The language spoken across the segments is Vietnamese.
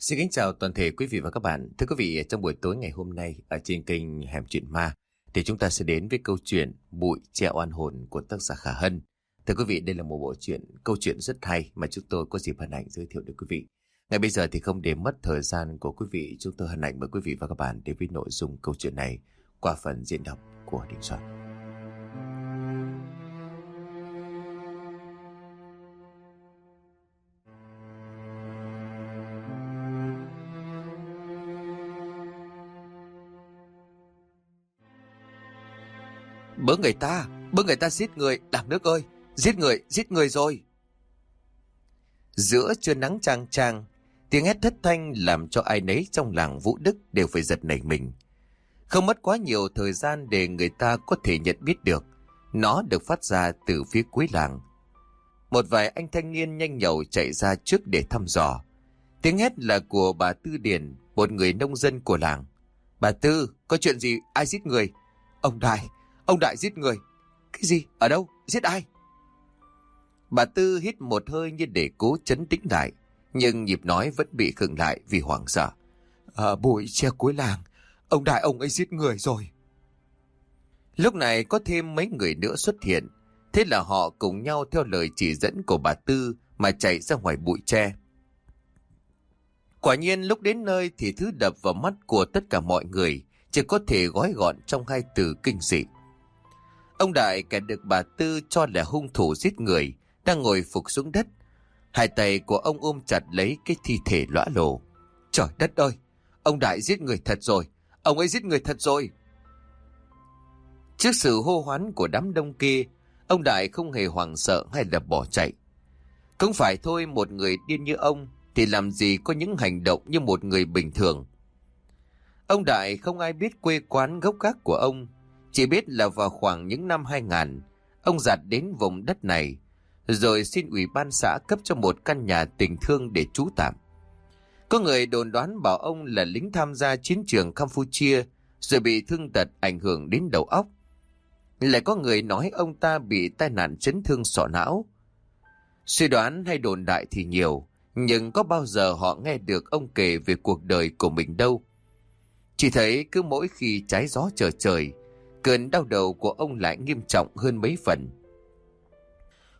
Xin kính chào toàn thể quý vị và các bạn. Thưa quý vị, trong buổi tối ngày hôm nay ở trên kênh Hẻm Chuyện Ma thì chúng ta sẽ đến với câu chuyện Bụi che oan hồn của tác giả Khả Hân. Thưa quý vị, đây là một bộ truyện, câu chuyện rất hay mà chúng tôi có dịp hân hạnh giới thiệu đến quý vị. Ngay bây giờ thì không để mất thời gian của quý vị, chúng tôi hân hạnh mời quý vị và các bạn đến với nội dung câu chuyện này qua phần diễn đọc của Đình Soạn. Bớ người ta, bớ người ta giết người, đảng nước ơi, giết người, giết người rồi. Giữa trưa nắng trang trang, tiếng hét thất thanh làm cho ai nấy trong làng Vũ Đức đều phải giật nảy mình. Không mất quá nhiều thời gian để người ta có thể nhận biết được, nó được phát ra từ phía cuối làng. Một vài anh thanh niên nhanh nhậu chạy ra trước để thăm dò. Tiếng hét là của bà Tư Điền, một người nông dân của làng. Bà Tư, có chuyện gì? Ai giết người? Ông Đại, Ông Đại giết người. Cái gì? Ở đâu? Giết ai? Bà Tư hít một hơi như để cố chấn tĩnh lại. Nhưng nhịp nói vẫn bị khựng lại vì hoảng sợ. À, bụi che cuối làng. Ông Đại ông ấy giết người rồi. Lúc này có thêm mấy người nữa xuất hiện. Thế là họ cùng nhau theo lời chỉ dẫn của bà Tư mà chạy ra ngoài bụi tre. Quả nhiên lúc đến nơi thì thứ đập vào mắt của tất cả mọi người chỉ có thể gói gọn trong hai từ kinh dị. Ông Đại kẻ được bà Tư cho là hung thủ giết người, đang ngồi phục xuống đất. Hai tay của ông ôm chặt lấy cái thi thể lõa lồ. Trời đất ơi, ông Đại giết người thật rồi, ông ấy giết người thật rồi. Trước sự hô hoán của đám đông kia, ông Đại không hề hoảng sợ hay là bỏ chạy. Không phải thôi một người điên như ông thì làm gì có những hành động như một người bình thường. Ông Đại không ai biết quê quán gốc gác của ông chỉ biết là vào khoảng những năm 2000, ông giặt đến vùng đất này, rồi xin ủy ban xã cấp cho một căn nhà tình thương để trú tạm. Có người đồn đoán bảo ông là lính tham gia chiến trường Campuchia, rồi bị thương tật ảnh hưởng đến đầu óc. Lại có người nói ông ta bị tai nạn chấn thương sọ não. Suy đoán hay đồn đại thì nhiều, nhưng có bao giờ họ nghe được ông kể về cuộc đời của mình đâu. Chỉ thấy cứ mỗi khi trái gió trở trời, cơn đau đầu của ông lại nghiêm trọng hơn mấy phần.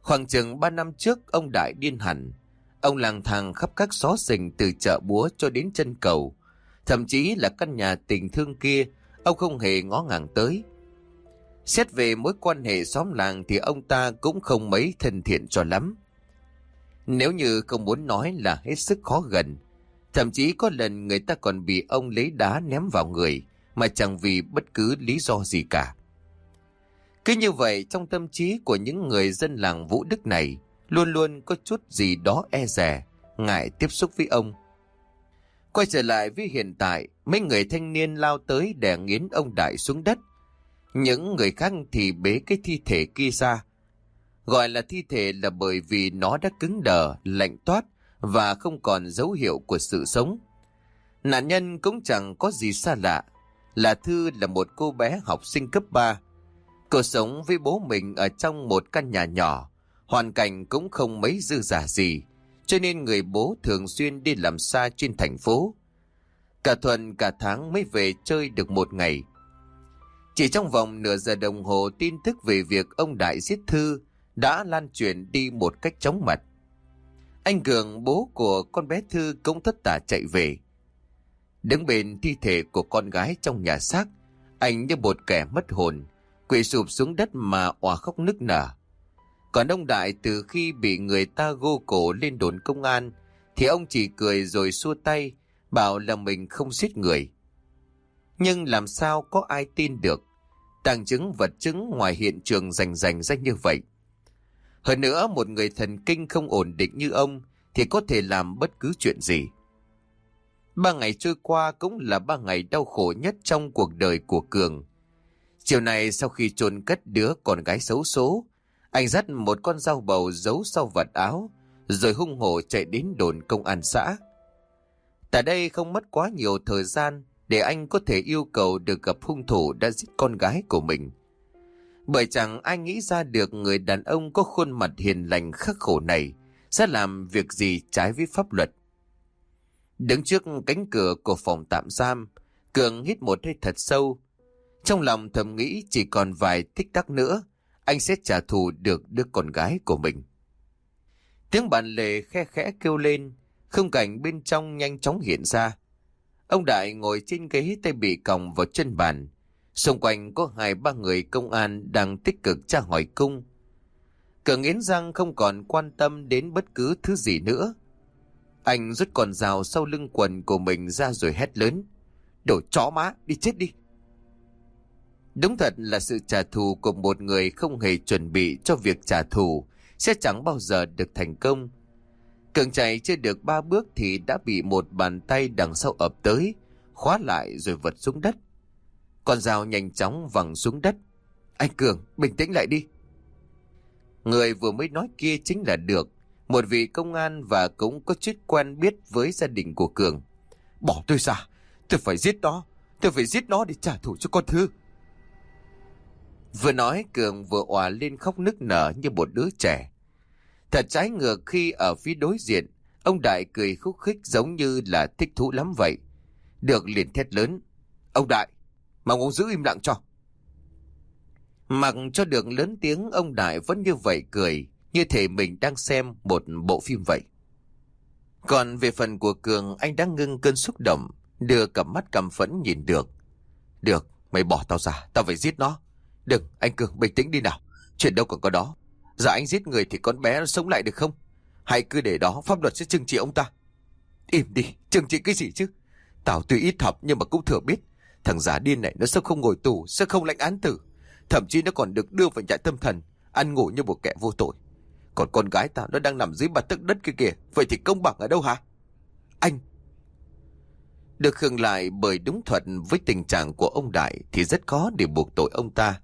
Khoảng chừng 3 năm trước ông Đại điên hẳn. Ông lang thang khắp các xó xình từ chợ búa cho đến chân cầu. Thậm chí là căn nhà tình thương kia, ông không hề ngó ngàng tới. Xét về mối quan hệ xóm làng thì ông ta cũng không mấy thân thiện cho lắm. Nếu như không muốn nói là hết sức khó gần, thậm chí có lần người ta còn bị ông lấy đá ném vào người, mà chẳng vì bất cứ lý do gì cả. Cứ như vậy trong tâm trí của những người dân làng Vũ Đức này luôn luôn có chút gì đó e rè, ngại tiếp xúc với ông. Quay trở lại với hiện tại, mấy người thanh niên lao tới đè nghiến ông Đại xuống đất. Những người khác thì bế cái thi thể kia ra. Gọi là thi thể là bởi vì nó đã cứng đờ, lạnh toát và không còn dấu hiệu của sự sống. Nạn nhân cũng chẳng có gì xa lạ, là Thư là một cô bé học sinh cấp 3. Cô sống với bố mình ở trong một căn nhà nhỏ, hoàn cảnh cũng không mấy dư giả gì, cho nên người bố thường xuyên đi làm xa trên thành phố. Cả tuần cả tháng mới về chơi được một ngày. Chỉ trong vòng nửa giờ đồng hồ tin tức về việc ông Đại giết Thư đã lan truyền đi một cách chóng mặt. Anh Cường, bố của con bé Thư cũng thất tả chạy về. Đứng bên thi thể của con gái trong nhà xác, anh như một kẻ mất hồn, quỳ sụp xuống đất mà òa khóc nức nở. Còn ông Đại từ khi bị người ta gô cổ lên đồn công an, thì ông chỉ cười rồi xua tay, bảo là mình không giết người. Nhưng làm sao có ai tin được, tàng chứng vật chứng ngoài hiện trường rành rành ra như vậy. Hơn nữa một người thần kinh không ổn định như ông thì có thể làm bất cứ chuyện gì. Ba ngày trôi qua cũng là ba ngày đau khổ nhất trong cuộc đời của Cường. Chiều này sau khi chôn cất đứa con gái xấu số, anh dắt một con dao bầu giấu sau vật áo, rồi hung hổ chạy đến đồn công an xã. Tại đây không mất quá nhiều thời gian để anh có thể yêu cầu được gặp hung thủ đã giết con gái của mình. Bởi chẳng ai nghĩ ra được người đàn ông có khuôn mặt hiền lành khắc khổ này sẽ làm việc gì trái với pháp luật. Đứng trước cánh cửa của phòng tạm giam, Cường hít một hơi thật sâu. Trong lòng thầm nghĩ chỉ còn vài tích tắc nữa, anh sẽ trả thù được đứa con gái của mình. Tiếng bàn lề khe khẽ kêu lên, không cảnh bên trong nhanh chóng hiện ra. Ông Đại ngồi trên ghế tay bị còng vào chân bàn. Xung quanh có hai ba người công an đang tích cực tra hỏi cung. Cường nghiến răng không còn quan tâm đến bất cứ thứ gì nữa. Anh rút con dao sau lưng quần của mình ra rồi hét lớn. Đổ chó má, đi chết đi. Đúng thật là sự trả thù của một người không hề chuẩn bị cho việc trả thù sẽ chẳng bao giờ được thành công. Cường chạy chưa được ba bước thì đã bị một bàn tay đằng sau ập tới, khóa lại rồi vật xuống đất. Con dao nhanh chóng văng xuống đất. Anh Cường, bình tĩnh lại đi. Người vừa mới nói kia chính là Được, một vị công an và cũng có chút quen biết với gia đình của Cường. Bỏ tôi ra, tôi phải giết nó, tôi phải giết nó để trả thù cho con Thư. Vừa nói Cường vừa òa lên khóc nức nở như một đứa trẻ. Thật trái ngược khi ở phía đối diện, ông Đại cười khúc khích giống như là thích thú lắm vậy. Được liền thét lớn. Ông Đại, mà ông giữ im lặng cho. Mặc cho được lớn tiếng ông Đại vẫn như vậy cười, như thể mình đang xem một bộ phim vậy. Còn về phần của Cường, anh đang ngưng cơn xúc động, đưa cặp mắt cầm phẫn nhìn được. Được, mày bỏ tao ra, tao phải giết nó. Đừng, anh Cường, bình tĩnh đi nào. Chuyện đâu còn có đó. Giờ anh giết người thì con bé nó sống lại được không? Hãy cứ để đó, pháp luật sẽ trừng trị ông ta. Im đi, trừng trị cái gì chứ? Tao tuy ít học nhưng mà cũng thừa biết. Thằng giả điên này nó sẽ không ngồi tù, sẽ không lãnh án tử. Thậm chí nó còn được đưa vào trại tâm thần, ăn ngủ như một kẻ vô tội. Còn con gái tao nó đang nằm dưới mặt tức đất kia kìa, vậy thì công bằng ở đâu hả? Anh! Được khương lại bởi đúng thuật với tình trạng của ông Đại thì rất khó để buộc tội ông ta.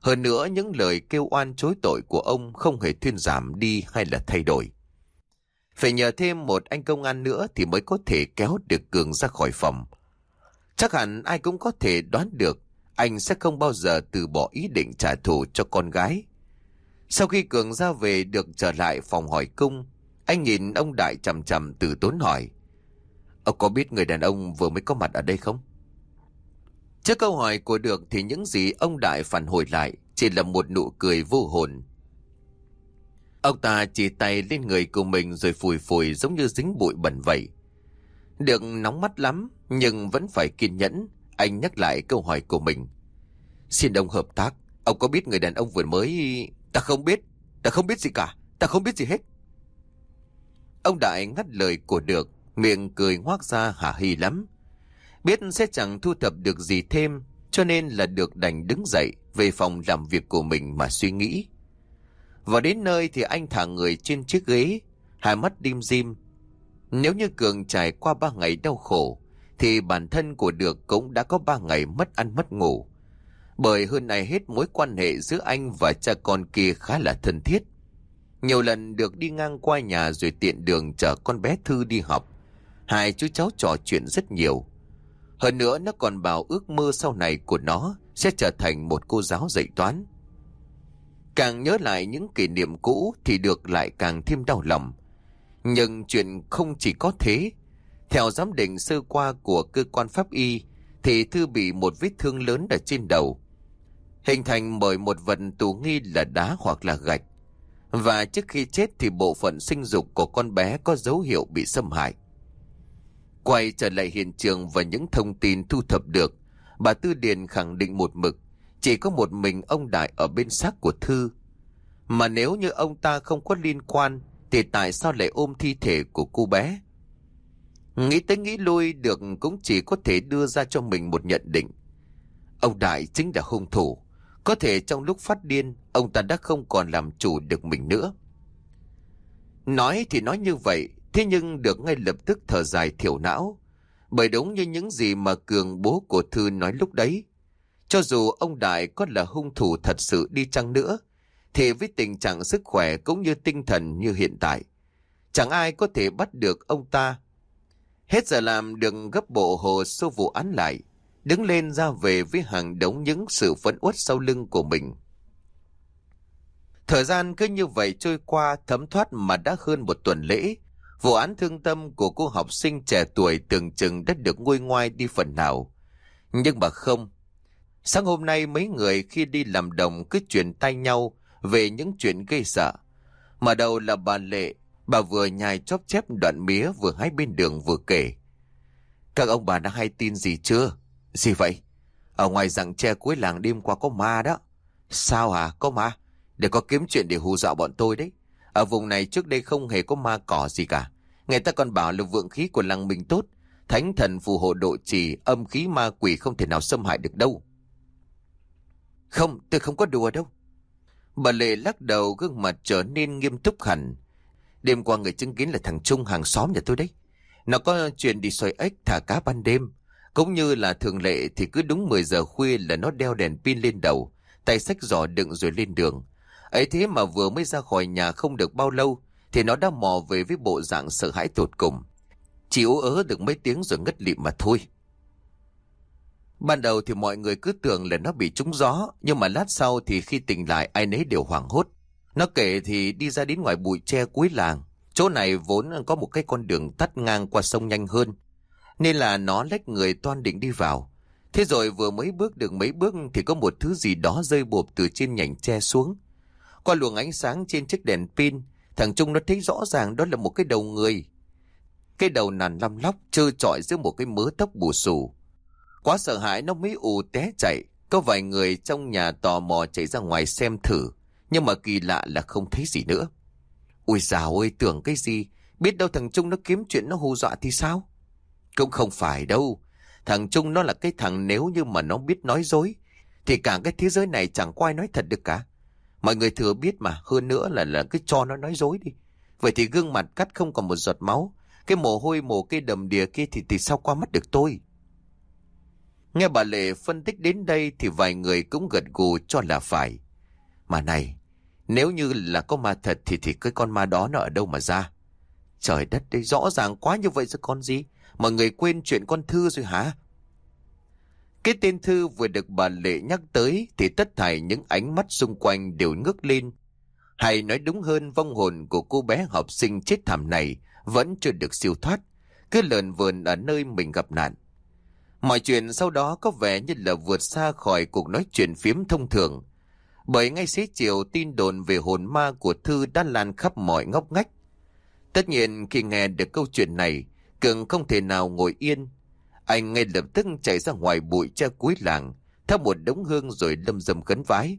Hơn nữa những lời kêu oan chối tội của ông không hề thuyên giảm đi hay là thay đổi. Phải nhờ thêm một anh công an nữa thì mới có thể kéo được Cường ra khỏi phòng. Chắc hẳn ai cũng có thể đoán được anh sẽ không bao giờ từ bỏ ý định trả thù cho con gái. Sau khi Cường ra về được trở lại phòng hỏi cung, anh nhìn ông Đại chầm chầm từ tốn hỏi. Ông có biết người đàn ông vừa mới có mặt ở đây không? Trước câu hỏi của được thì những gì ông Đại phản hồi lại chỉ là một nụ cười vô hồn. Ông ta chỉ tay lên người của mình rồi phùi phùi giống như dính bụi bẩn vậy. Được nóng mắt lắm nhưng vẫn phải kiên nhẫn, anh nhắc lại câu hỏi của mình. Xin ông hợp tác, ông có biết người đàn ông vừa mới... Ta không biết, ta không biết gì cả, ta không biết gì hết. Ông Đại ngắt lời của được, miệng cười ngoác ra hả hì lắm. Biết sẽ chẳng thu thập được gì thêm, cho nên là được đành đứng dậy về phòng làm việc của mình mà suy nghĩ. Và đến nơi thì anh thả người trên chiếc ghế, hai mắt đim dim. Nếu như Cường trải qua ba ngày đau khổ, thì bản thân của Được cũng đã có ba ngày mất ăn mất ngủ. Bởi hơn này hết mối quan hệ giữa anh và cha con kia khá là thân thiết. Nhiều lần được đi ngang qua nhà rồi tiện đường chở con bé Thư đi học. Hai chú cháu trò chuyện rất nhiều. Hơn nữa, nó còn bảo ước mơ sau này của nó sẽ trở thành một cô giáo dạy toán. Càng nhớ lại những kỷ niệm cũ thì được lại càng thêm đau lòng. Nhưng chuyện không chỉ có thế. Theo giám định sơ qua của cơ quan pháp y, thì Thư bị một vết thương lớn ở trên đầu. Hình thành bởi một vật tù nghi là đá hoặc là gạch. Và trước khi chết thì bộ phận sinh dục của con bé có dấu hiệu bị xâm hại. Quay trở lại hiện trường và những thông tin thu thập được, bà Tư Điền khẳng định một mực, chỉ có một mình ông Đại ở bên xác của Thư. Mà nếu như ông ta không có liên quan, thì tại sao lại ôm thi thể của cô bé? Nghĩ tới nghĩ lui được cũng chỉ có thể đưa ra cho mình một nhận định. Ông Đại chính là hung thủ. Có thể trong lúc phát điên, ông ta đã không còn làm chủ được mình nữa. Nói thì nói như vậy, Thế nhưng được ngay lập tức thở dài thiểu não. Bởi đúng như những gì mà Cường bố của Thư nói lúc đấy. Cho dù ông Đại có là hung thủ thật sự đi chăng nữa, thì với tình trạng sức khỏe cũng như tinh thần như hiện tại, chẳng ai có thể bắt được ông ta. Hết giờ làm đừng gấp bộ hồ sơ vụ án lại, đứng lên ra về với hàng đống những sự phấn uất sau lưng của mình. Thời gian cứ như vậy trôi qua thấm thoát mà đã hơn một tuần lễ, Vụ án thương tâm của cô học sinh trẻ tuổi tưởng chừng đã được nguôi ngoai đi phần nào. Nhưng mà không. Sáng hôm nay mấy người khi đi làm đồng cứ chuyển tay nhau về những chuyện gây sợ. Mà đầu là bà Lệ, bà vừa nhai chóp chép đoạn mía vừa hái bên đường vừa kể. Các ông bà đã hay tin gì chưa? Gì vậy? Ở ngoài rặng tre cuối làng đêm qua có ma đó. Sao hả? Có ma? Để có kiếm chuyện để hù dọa bọn tôi đấy. Ở vùng này trước đây không hề có ma cỏ gì cả. Người ta còn bảo là vượng khí của làng mình tốt. Thánh thần phù hộ độ trì, âm khí ma quỷ không thể nào xâm hại được đâu. Không, tôi không có đùa đâu. Bà Lệ lắc đầu gương mặt trở nên nghiêm túc hẳn. Đêm qua người chứng kiến là thằng Trung hàng xóm nhà tôi đấy. Nó có chuyện đi xoay ếch thả cá ban đêm. Cũng như là thường lệ thì cứ đúng 10 giờ khuya là nó đeo đèn pin lên đầu, tay sách giỏ đựng rồi lên đường. Ấy thế mà vừa mới ra khỏi nhà không được bao lâu thì nó đã mò về với bộ dạng sợ hãi tột cùng. Chỉ ú ớ được mấy tiếng rồi ngất lịm mà thôi. Ban đầu thì mọi người cứ tưởng là nó bị trúng gió, nhưng mà lát sau thì khi tỉnh lại ai nấy đều hoảng hốt. Nó kể thì đi ra đến ngoài bụi tre cuối làng. Chỗ này vốn có một cái con đường tắt ngang qua sông nhanh hơn. Nên là nó lách người toan định đi vào. Thế rồi vừa mới bước được mấy bước thì có một thứ gì đó rơi bộp từ trên nhành tre xuống. Qua luồng ánh sáng trên chiếc đèn pin, thằng Trung nó thấy rõ ràng đó là một cái đầu người. Cái đầu nàn lăm lóc trơ trọi giữa một cái mớ tóc bù xù. Quá sợ hãi nó mới ù té chạy. Có vài người trong nhà tò mò chạy ra ngoài xem thử. Nhưng mà kỳ lạ là không thấy gì nữa. ôi dào ơi tưởng cái gì. Biết đâu thằng Trung nó kiếm chuyện nó hù dọa thì sao? Cũng không phải đâu. Thằng Trung nó là cái thằng nếu như mà nó biết nói dối. Thì cả cái thế giới này chẳng có ai nói thật được cả. Mọi người thừa biết mà. Hơn nữa là là cứ cho nó nói dối đi. Vậy thì gương mặt cắt không còn một giọt máu. Cái mồ hôi mồ cái đầm đìa kia thì thì sao qua mắt được tôi? Nghe bà Lệ phân tích đến đây thì vài người cũng gật gù cho là phải. Mà này, nếu như là có ma thật thì thì cái con ma đó nó ở đâu mà ra? Trời đất đây rõ ràng quá như vậy rồi con gì? Mọi người quên chuyện con Thư rồi hả? Cái tên Thư vừa được bà Lệ nhắc tới thì tất thảy những ánh mắt xung quanh đều ngước lên. Hay nói đúng hơn vong hồn của cô bé học sinh chết thảm này vẫn chưa được siêu thoát, cứ lờn vườn ở nơi mình gặp nạn. Mọi chuyện sau đó có vẻ như là vượt xa khỏi cuộc nói chuyện phiếm thông thường. Bởi ngay xế chiều tin đồn về hồn ma của Thư đã lan khắp mọi ngóc ngách. Tất nhiên khi nghe được câu chuyện này, Cường không thể nào ngồi yên. Anh ngay lập tức chạy ra ngoài bụi tre cuối làng, theo một đống hương rồi lâm dầm khấn vái.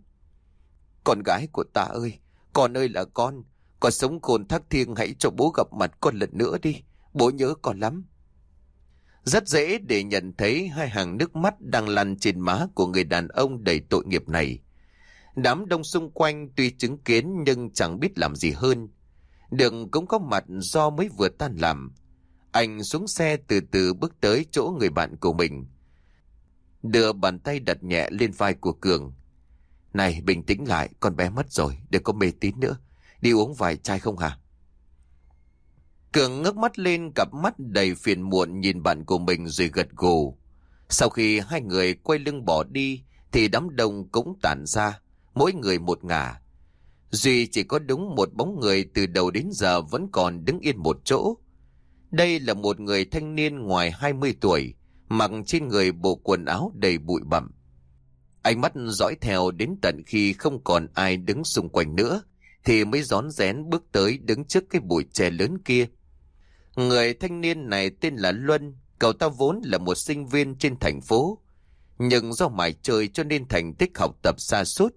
Con gái của ta ơi, con ơi là con, con sống khôn thác thiêng hãy cho bố gặp mặt con lần nữa đi, bố nhớ con lắm. Rất dễ để nhận thấy hai hàng nước mắt đang lăn trên má của người đàn ông đầy tội nghiệp này. Đám đông xung quanh tuy chứng kiến nhưng chẳng biết làm gì hơn. Đừng cũng có mặt do mới vừa tan làm. Anh xuống xe từ từ bước tới chỗ người bạn của mình. Đưa bàn tay đặt nhẹ lên vai của Cường. Này bình tĩnh lại, con bé mất rồi, đừng có mê tín nữa. Đi uống vài chai không hả? Cường ngước mắt lên cặp mắt đầy phiền muộn nhìn bạn của mình rồi gật gù. Sau khi hai người quay lưng bỏ đi thì đám đông cũng tản ra, mỗi người một ngả. Duy chỉ có đúng một bóng người từ đầu đến giờ vẫn còn đứng yên một chỗ. Đây là một người thanh niên ngoài 20 tuổi, mặc trên người bộ quần áo đầy bụi bặm. Ánh mắt dõi theo đến tận khi không còn ai đứng xung quanh nữa, thì mới rón rén bước tới đứng trước cái bụi tre lớn kia. Người thanh niên này tên là Luân, cậu ta vốn là một sinh viên trên thành phố. Nhưng do mải chơi cho nên thành tích học tập xa suốt.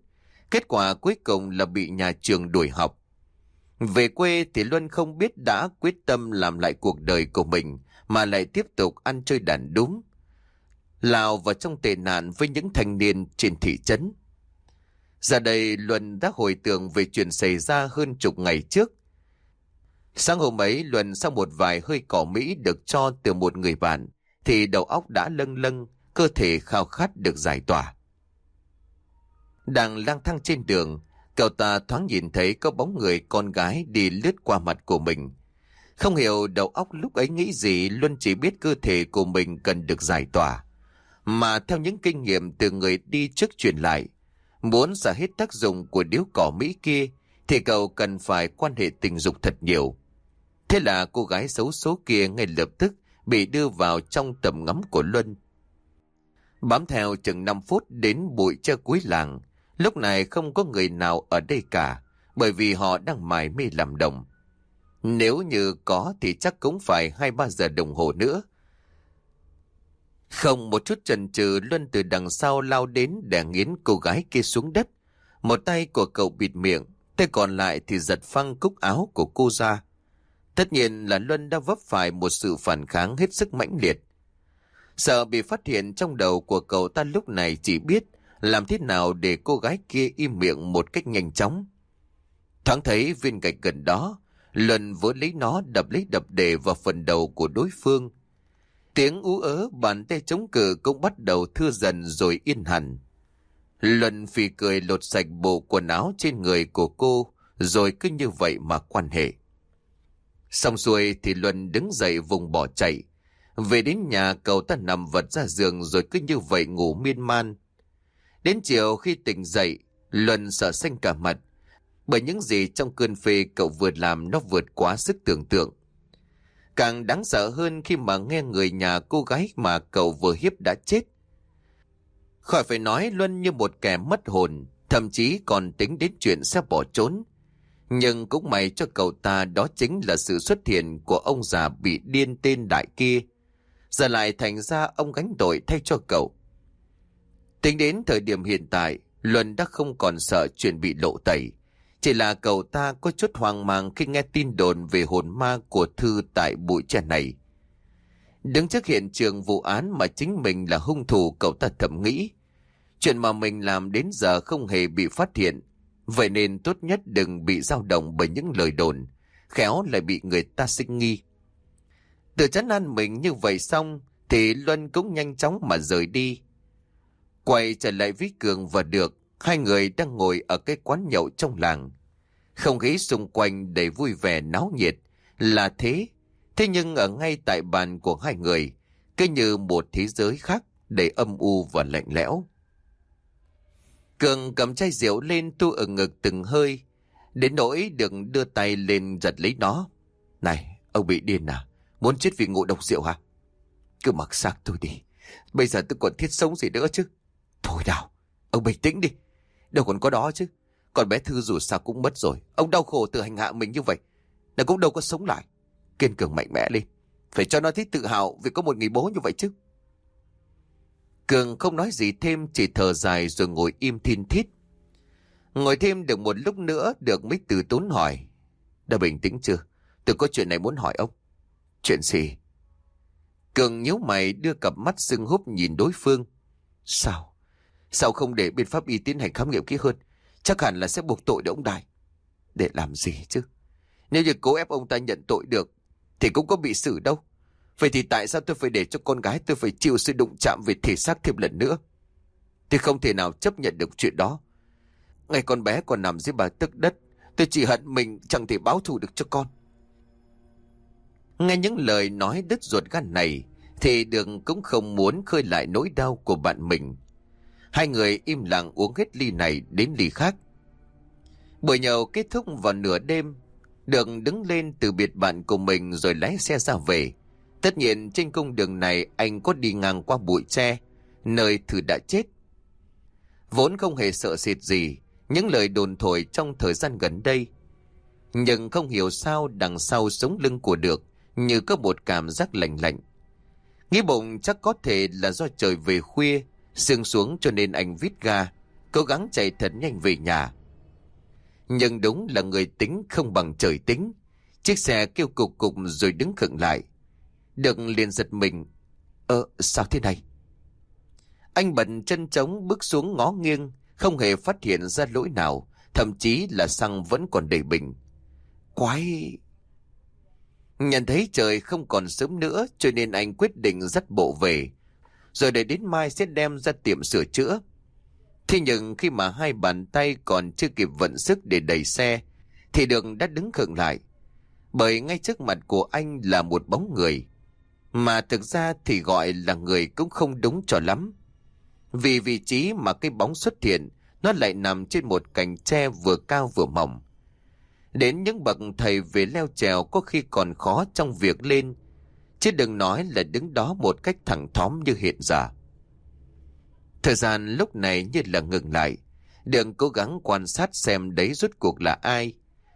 Kết quả cuối cùng là bị nhà trường đuổi học. Về quê thì Luân không biết đã quyết tâm làm lại cuộc đời của mình mà lại tiếp tục ăn chơi đàn đúng. Lào vào trong tệ nạn với những thanh niên trên thị trấn. Giờ đây Luân đã hồi tưởng về chuyện xảy ra hơn chục ngày trước Sáng hôm ấy, Luân sau một vài hơi cỏ Mỹ được cho từ một người bạn, thì đầu óc đã lâng lâng, cơ thể khao khát được giải tỏa. Đang lang thang trên đường, cậu ta thoáng nhìn thấy có bóng người con gái đi lướt qua mặt của mình. Không hiểu đầu óc lúc ấy nghĩ gì, Luân chỉ biết cơ thể của mình cần được giải tỏa. Mà theo những kinh nghiệm từ người đi trước truyền lại, muốn xả hết tác dụng của điếu cỏ Mỹ kia, thì cậu cần phải quan hệ tình dục thật nhiều. Thế là cô gái xấu số kia ngay lập tức bị đưa vào trong tầm ngắm của Luân. Bám theo chừng 5 phút đến bụi tre cuối làng, lúc này không có người nào ở đây cả, bởi vì họ đang mải mê làm đồng. Nếu như có thì chắc cũng phải 2-3 giờ đồng hồ nữa. Không một chút chần chừ Luân từ đằng sau lao đến để nghiến cô gái kia xuống đất. Một tay của cậu bịt miệng, tay còn lại thì giật phăng cúc áo của cô ra. Tất nhiên là Luân đã vấp phải một sự phản kháng hết sức mãnh liệt. Sợ bị phát hiện trong đầu của cậu ta lúc này chỉ biết làm thế nào để cô gái kia im miệng một cách nhanh chóng. Thoáng thấy viên gạch gần đó, Luân vỡ lấy nó đập lấy đập đề vào phần đầu của đối phương. Tiếng ú ớ bàn tay chống cự cũng bắt đầu thưa dần rồi yên hẳn. Luân phì cười lột sạch bộ quần áo trên người của cô, rồi cứ như vậy mà quan hệ. Xong xuôi thì Luân đứng dậy vùng bỏ chạy. Về đến nhà cậu ta nằm vật ra giường rồi cứ như vậy ngủ miên man. Đến chiều khi tỉnh dậy, Luân sợ xanh cả mặt. Bởi những gì trong cơn phê cậu vừa làm nó vượt quá sức tưởng tượng. Càng đáng sợ hơn khi mà nghe người nhà cô gái mà cậu vừa hiếp đã chết. Khỏi phải nói Luân như một kẻ mất hồn, thậm chí còn tính đến chuyện sẽ bỏ trốn. Nhưng cũng may cho cậu ta đó chính là sự xuất hiện của ông già bị điên tên đại kia. Giờ lại thành ra ông gánh tội thay cho cậu. Tính đến thời điểm hiện tại, Luân đã không còn sợ chuyện bị lộ tẩy. Chỉ là cậu ta có chút hoang mang khi nghe tin đồn về hồn ma của Thư tại bụi tre này. Đứng trước hiện trường vụ án mà chính mình là hung thủ cậu ta thầm nghĩ. Chuyện mà mình làm đến giờ không hề bị phát hiện. Vậy nên tốt nhất đừng bị dao động bởi những lời đồn. Khéo lại bị người ta sinh nghi. Từ chấn an mình như vậy xong thì Luân cũng nhanh chóng mà rời đi. Quay trở lại với Cường và Được, hai người đang ngồi ở cái quán nhậu trong làng. Không khí xung quanh đầy vui vẻ náo nhiệt là thế. Thế nhưng ở ngay tại bàn của hai người, cứ như một thế giới khác đầy âm u và lạnh lẽo. Cường cầm chai rượu lên tu ở ngực từng hơi, đến nỗi đừng đưa tay lên giật lấy nó. Này, ông bị điên à? Muốn chết vì ngộ độc rượu hả? Cứ mặc xác tôi đi. Bây giờ tôi còn thiết sống gì nữa chứ. Thôi nào, ông bình tĩnh đi. Đâu còn có đó chứ. Còn bé Thư dù sao cũng mất rồi. Ông đau khổ tự hành hạ mình như vậy. Nó cũng đâu có sống lại. Kiên cường mạnh mẽ lên. Phải cho nó thấy tự hào vì có một người bố như vậy chứ. Cường không nói gì thêm chỉ thở dài rồi ngồi im thiên thít. Ngồi thêm được một lúc nữa được mấy Từ Tốn hỏi. Đã bình tĩnh chưa? Tôi có chuyện này muốn hỏi ông. Chuyện gì? Cường nhíu mày đưa cặp mắt sưng húp nhìn đối phương. Sao? Sao không để biện pháp y tiến hành khám nghiệm kỹ hơn? Chắc hẳn là sẽ buộc tội để ông Đại. Để làm gì chứ? Nếu như cố ép ông ta nhận tội được, thì cũng có bị xử đâu. Vậy thì tại sao tôi phải để cho con gái tôi phải chịu sự đụng chạm về thể xác thêm lần nữa? Tôi không thể nào chấp nhận được chuyện đó. Ngày con bé còn nằm dưới bà tức đất, tôi chỉ hận mình chẳng thể báo thù được cho con. Nghe những lời nói đứt ruột gan này, thì đường cũng không muốn khơi lại nỗi đau của bạn mình. Hai người im lặng uống hết ly này đến ly khác. Buổi nhậu kết thúc vào nửa đêm, Đường đứng lên từ biệt bạn của mình rồi lái xe ra về. Tất nhiên trên cung đường này anh có đi ngang qua bụi tre, nơi thử đã chết. Vốn không hề sợ sệt gì, những lời đồn thổi trong thời gian gần đây. Nhưng không hiểu sao đằng sau sống lưng của được như có một cảm giác lạnh lạnh. Nghĩ bụng chắc có thể là do trời về khuya, sương xuống cho nên anh vít ga, cố gắng chạy thật nhanh về nhà. Nhưng đúng là người tính không bằng trời tính. Chiếc xe kêu cục cục rồi đứng khựng lại. Đừng liền giật mình. Ờ, sao thế này? Anh bận chân trống bước xuống ngó nghiêng, không hề phát hiện ra lỗi nào, thậm chí là xăng vẫn còn đầy bình. Quái... Nhận thấy trời không còn sớm nữa cho nên anh quyết định dắt bộ về. Rồi để đến mai sẽ đem ra tiệm sửa chữa. Thế nhưng khi mà hai bàn tay còn chưa kịp vận sức để đẩy xe, thì đường đã đứng khựng lại. Bởi ngay trước mặt của anh là một bóng người. Mà thực ra thì gọi là người cũng không đúng cho lắm. Vì vị trí mà cái bóng xuất hiện, nó lại nằm trên một cành tre vừa cao vừa mỏng. Đến những bậc thầy về leo trèo có khi còn khó trong việc lên, chứ đừng nói là đứng đó một cách thẳng thóm như hiện giờ. Thời gian lúc này như là ngừng lại, Đường cố gắng quan sát xem đấy rốt cuộc là ai,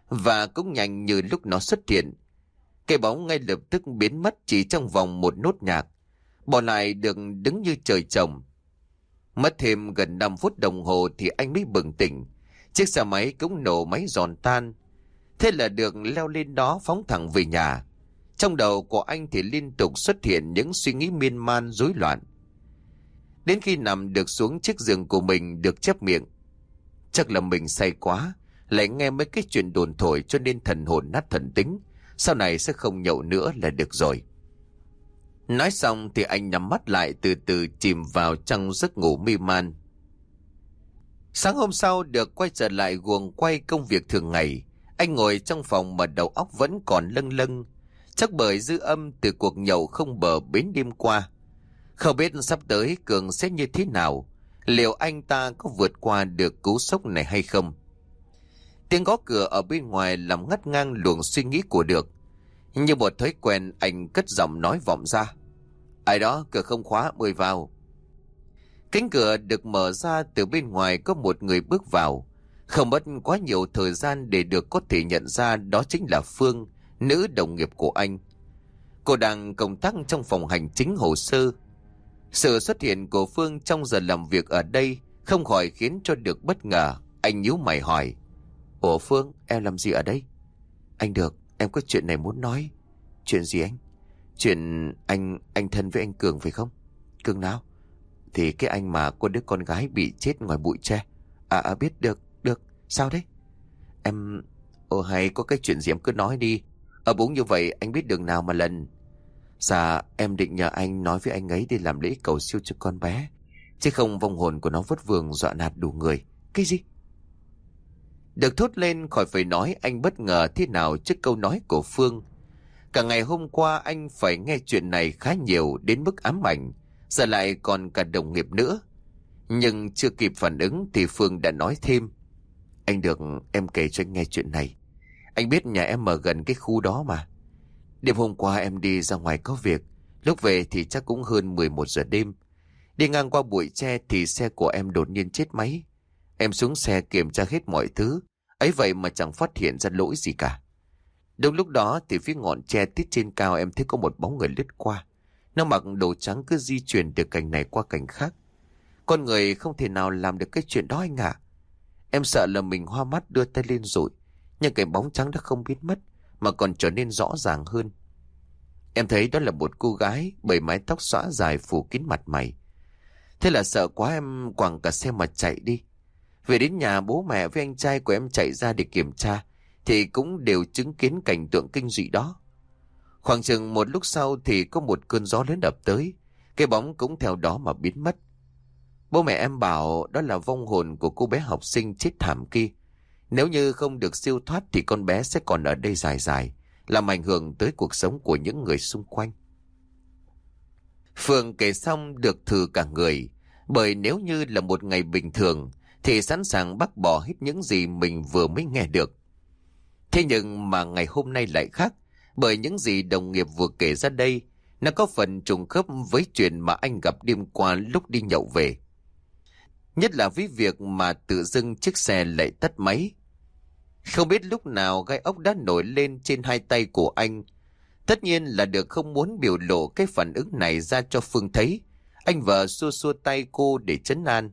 và cũng nhanh như lúc nó xuất hiện. Cây bóng ngay lập tức biến mất chỉ trong vòng một nốt nhạc, bỏ lại đường đứng như trời trồng. Mất thêm gần 5 phút đồng hồ thì anh mới bừng tỉnh, chiếc xe máy cũng nổ máy giòn tan, Thế là đường leo lên đó phóng thẳng về nhà. Trong đầu của anh thì liên tục xuất hiện những suy nghĩ miên man rối loạn. Đến khi nằm được xuống chiếc giường của mình được chép miệng. Chắc là mình say quá, lại nghe mấy cái chuyện đồn thổi cho nên thần hồn nát thần tính. Sau này sẽ không nhậu nữa là được rồi. Nói xong thì anh nhắm mắt lại từ từ chìm vào trong giấc ngủ mê man. Sáng hôm sau được quay trở lại guồng quay công việc thường ngày. Anh ngồi trong phòng mà đầu óc vẫn còn lâng lâng. Chắc bởi dư âm từ cuộc nhậu không bờ bến đêm qua. Không biết sắp tới Cường sẽ như thế nào. Liệu anh ta có vượt qua được cú sốc này hay không? Tiếng gõ cửa ở bên ngoài làm ngắt ngang luồng suy nghĩ của được. Như một thói quen anh cất giọng nói vọng ra. Ai đó cửa không khóa mời vào. Cánh cửa được mở ra từ bên ngoài có một người bước vào. Không mất quá nhiều thời gian để được có thể nhận ra đó chính là Phương, nữ đồng nghiệp của anh. Cô đang công tác trong phòng hành chính hồ sơ. Sự xuất hiện của Phương trong giờ làm việc ở đây không khỏi khiến cho được bất ngờ. Anh nhíu mày hỏi. Ủa Phương, em làm gì ở đây? Anh được, em có chuyện này muốn nói. Chuyện gì anh? Chuyện anh anh thân với anh Cường phải không? Cường nào? Thì cái anh mà có đứa con gái bị chết ngoài bụi tre. À, à biết được, được, sao đấy? Em... Ồ hay có cái chuyện gì em cứ nói đi. Ở bụng như vậy, anh biết đường nào mà lần. Dạ em định nhờ anh nói với anh ấy đi làm lễ cầu siêu cho con bé. Chứ không vong hồn của nó vất vường dọa nạt đủ người. Cái gì? Được thốt lên khỏi phải nói, anh bất ngờ thế nào trước câu nói của Phương. Cả ngày hôm qua, anh phải nghe chuyện này khá nhiều đến mức ám ảnh. Giờ lại còn cả đồng nghiệp nữa. Nhưng chưa kịp phản ứng thì Phương đã nói thêm. Anh được em kể cho anh nghe chuyện này. Anh biết nhà em ở gần cái khu đó mà. Đêm hôm qua em đi ra ngoài có việc. Lúc về thì chắc cũng hơn 11 giờ đêm. Đi ngang qua bụi tre thì xe của em đột nhiên chết máy. Em xuống xe kiểm tra hết mọi thứ. ấy vậy mà chẳng phát hiện ra lỗi gì cả. Đúng lúc đó thì phía ngọn tre tít trên cao em thấy có một bóng người lướt qua. Nó mặc đồ trắng cứ di chuyển từ cành này qua cành khác. Con người không thể nào làm được cái chuyện đó anh ạ. Em sợ là mình hoa mắt đưa tay lên rồi. Nhưng cái bóng trắng đã không biến mất mà còn trở nên rõ ràng hơn. Em thấy đó là một cô gái bởi mái tóc xõa dài phủ kín mặt mày. Thế là sợ quá em quẳng cả xe mà chạy đi. Về đến nhà bố mẹ với anh trai của em chạy ra để kiểm tra thì cũng đều chứng kiến cảnh tượng kinh dị đó. Khoảng chừng một lúc sau thì có một cơn gió lớn ập tới, cái bóng cũng theo đó mà biến mất. Bố mẹ em bảo đó là vong hồn của cô bé học sinh chết thảm kia. Nếu như không được siêu thoát thì con bé sẽ còn ở đây dài dài, làm ảnh hưởng tới cuộc sống của những người xung quanh. Phương kể xong được thử cả người, bởi nếu như là một ngày bình thường thì sẵn sàng bác bỏ hết những gì mình vừa mới nghe được. Thế nhưng mà ngày hôm nay lại khác, bởi những gì đồng nghiệp vừa kể ra đây, nó có phần trùng khớp với chuyện mà anh gặp đêm qua lúc đi nhậu về. Nhất là với việc mà tự dưng chiếc xe lại tắt máy. Không biết lúc nào gai ốc đã nổi lên trên hai tay của anh. Tất nhiên là được không muốn biểu lộ cái phản ứng này ra cho Phương thấy. Anh vợ xua xua tay cô để chấn an.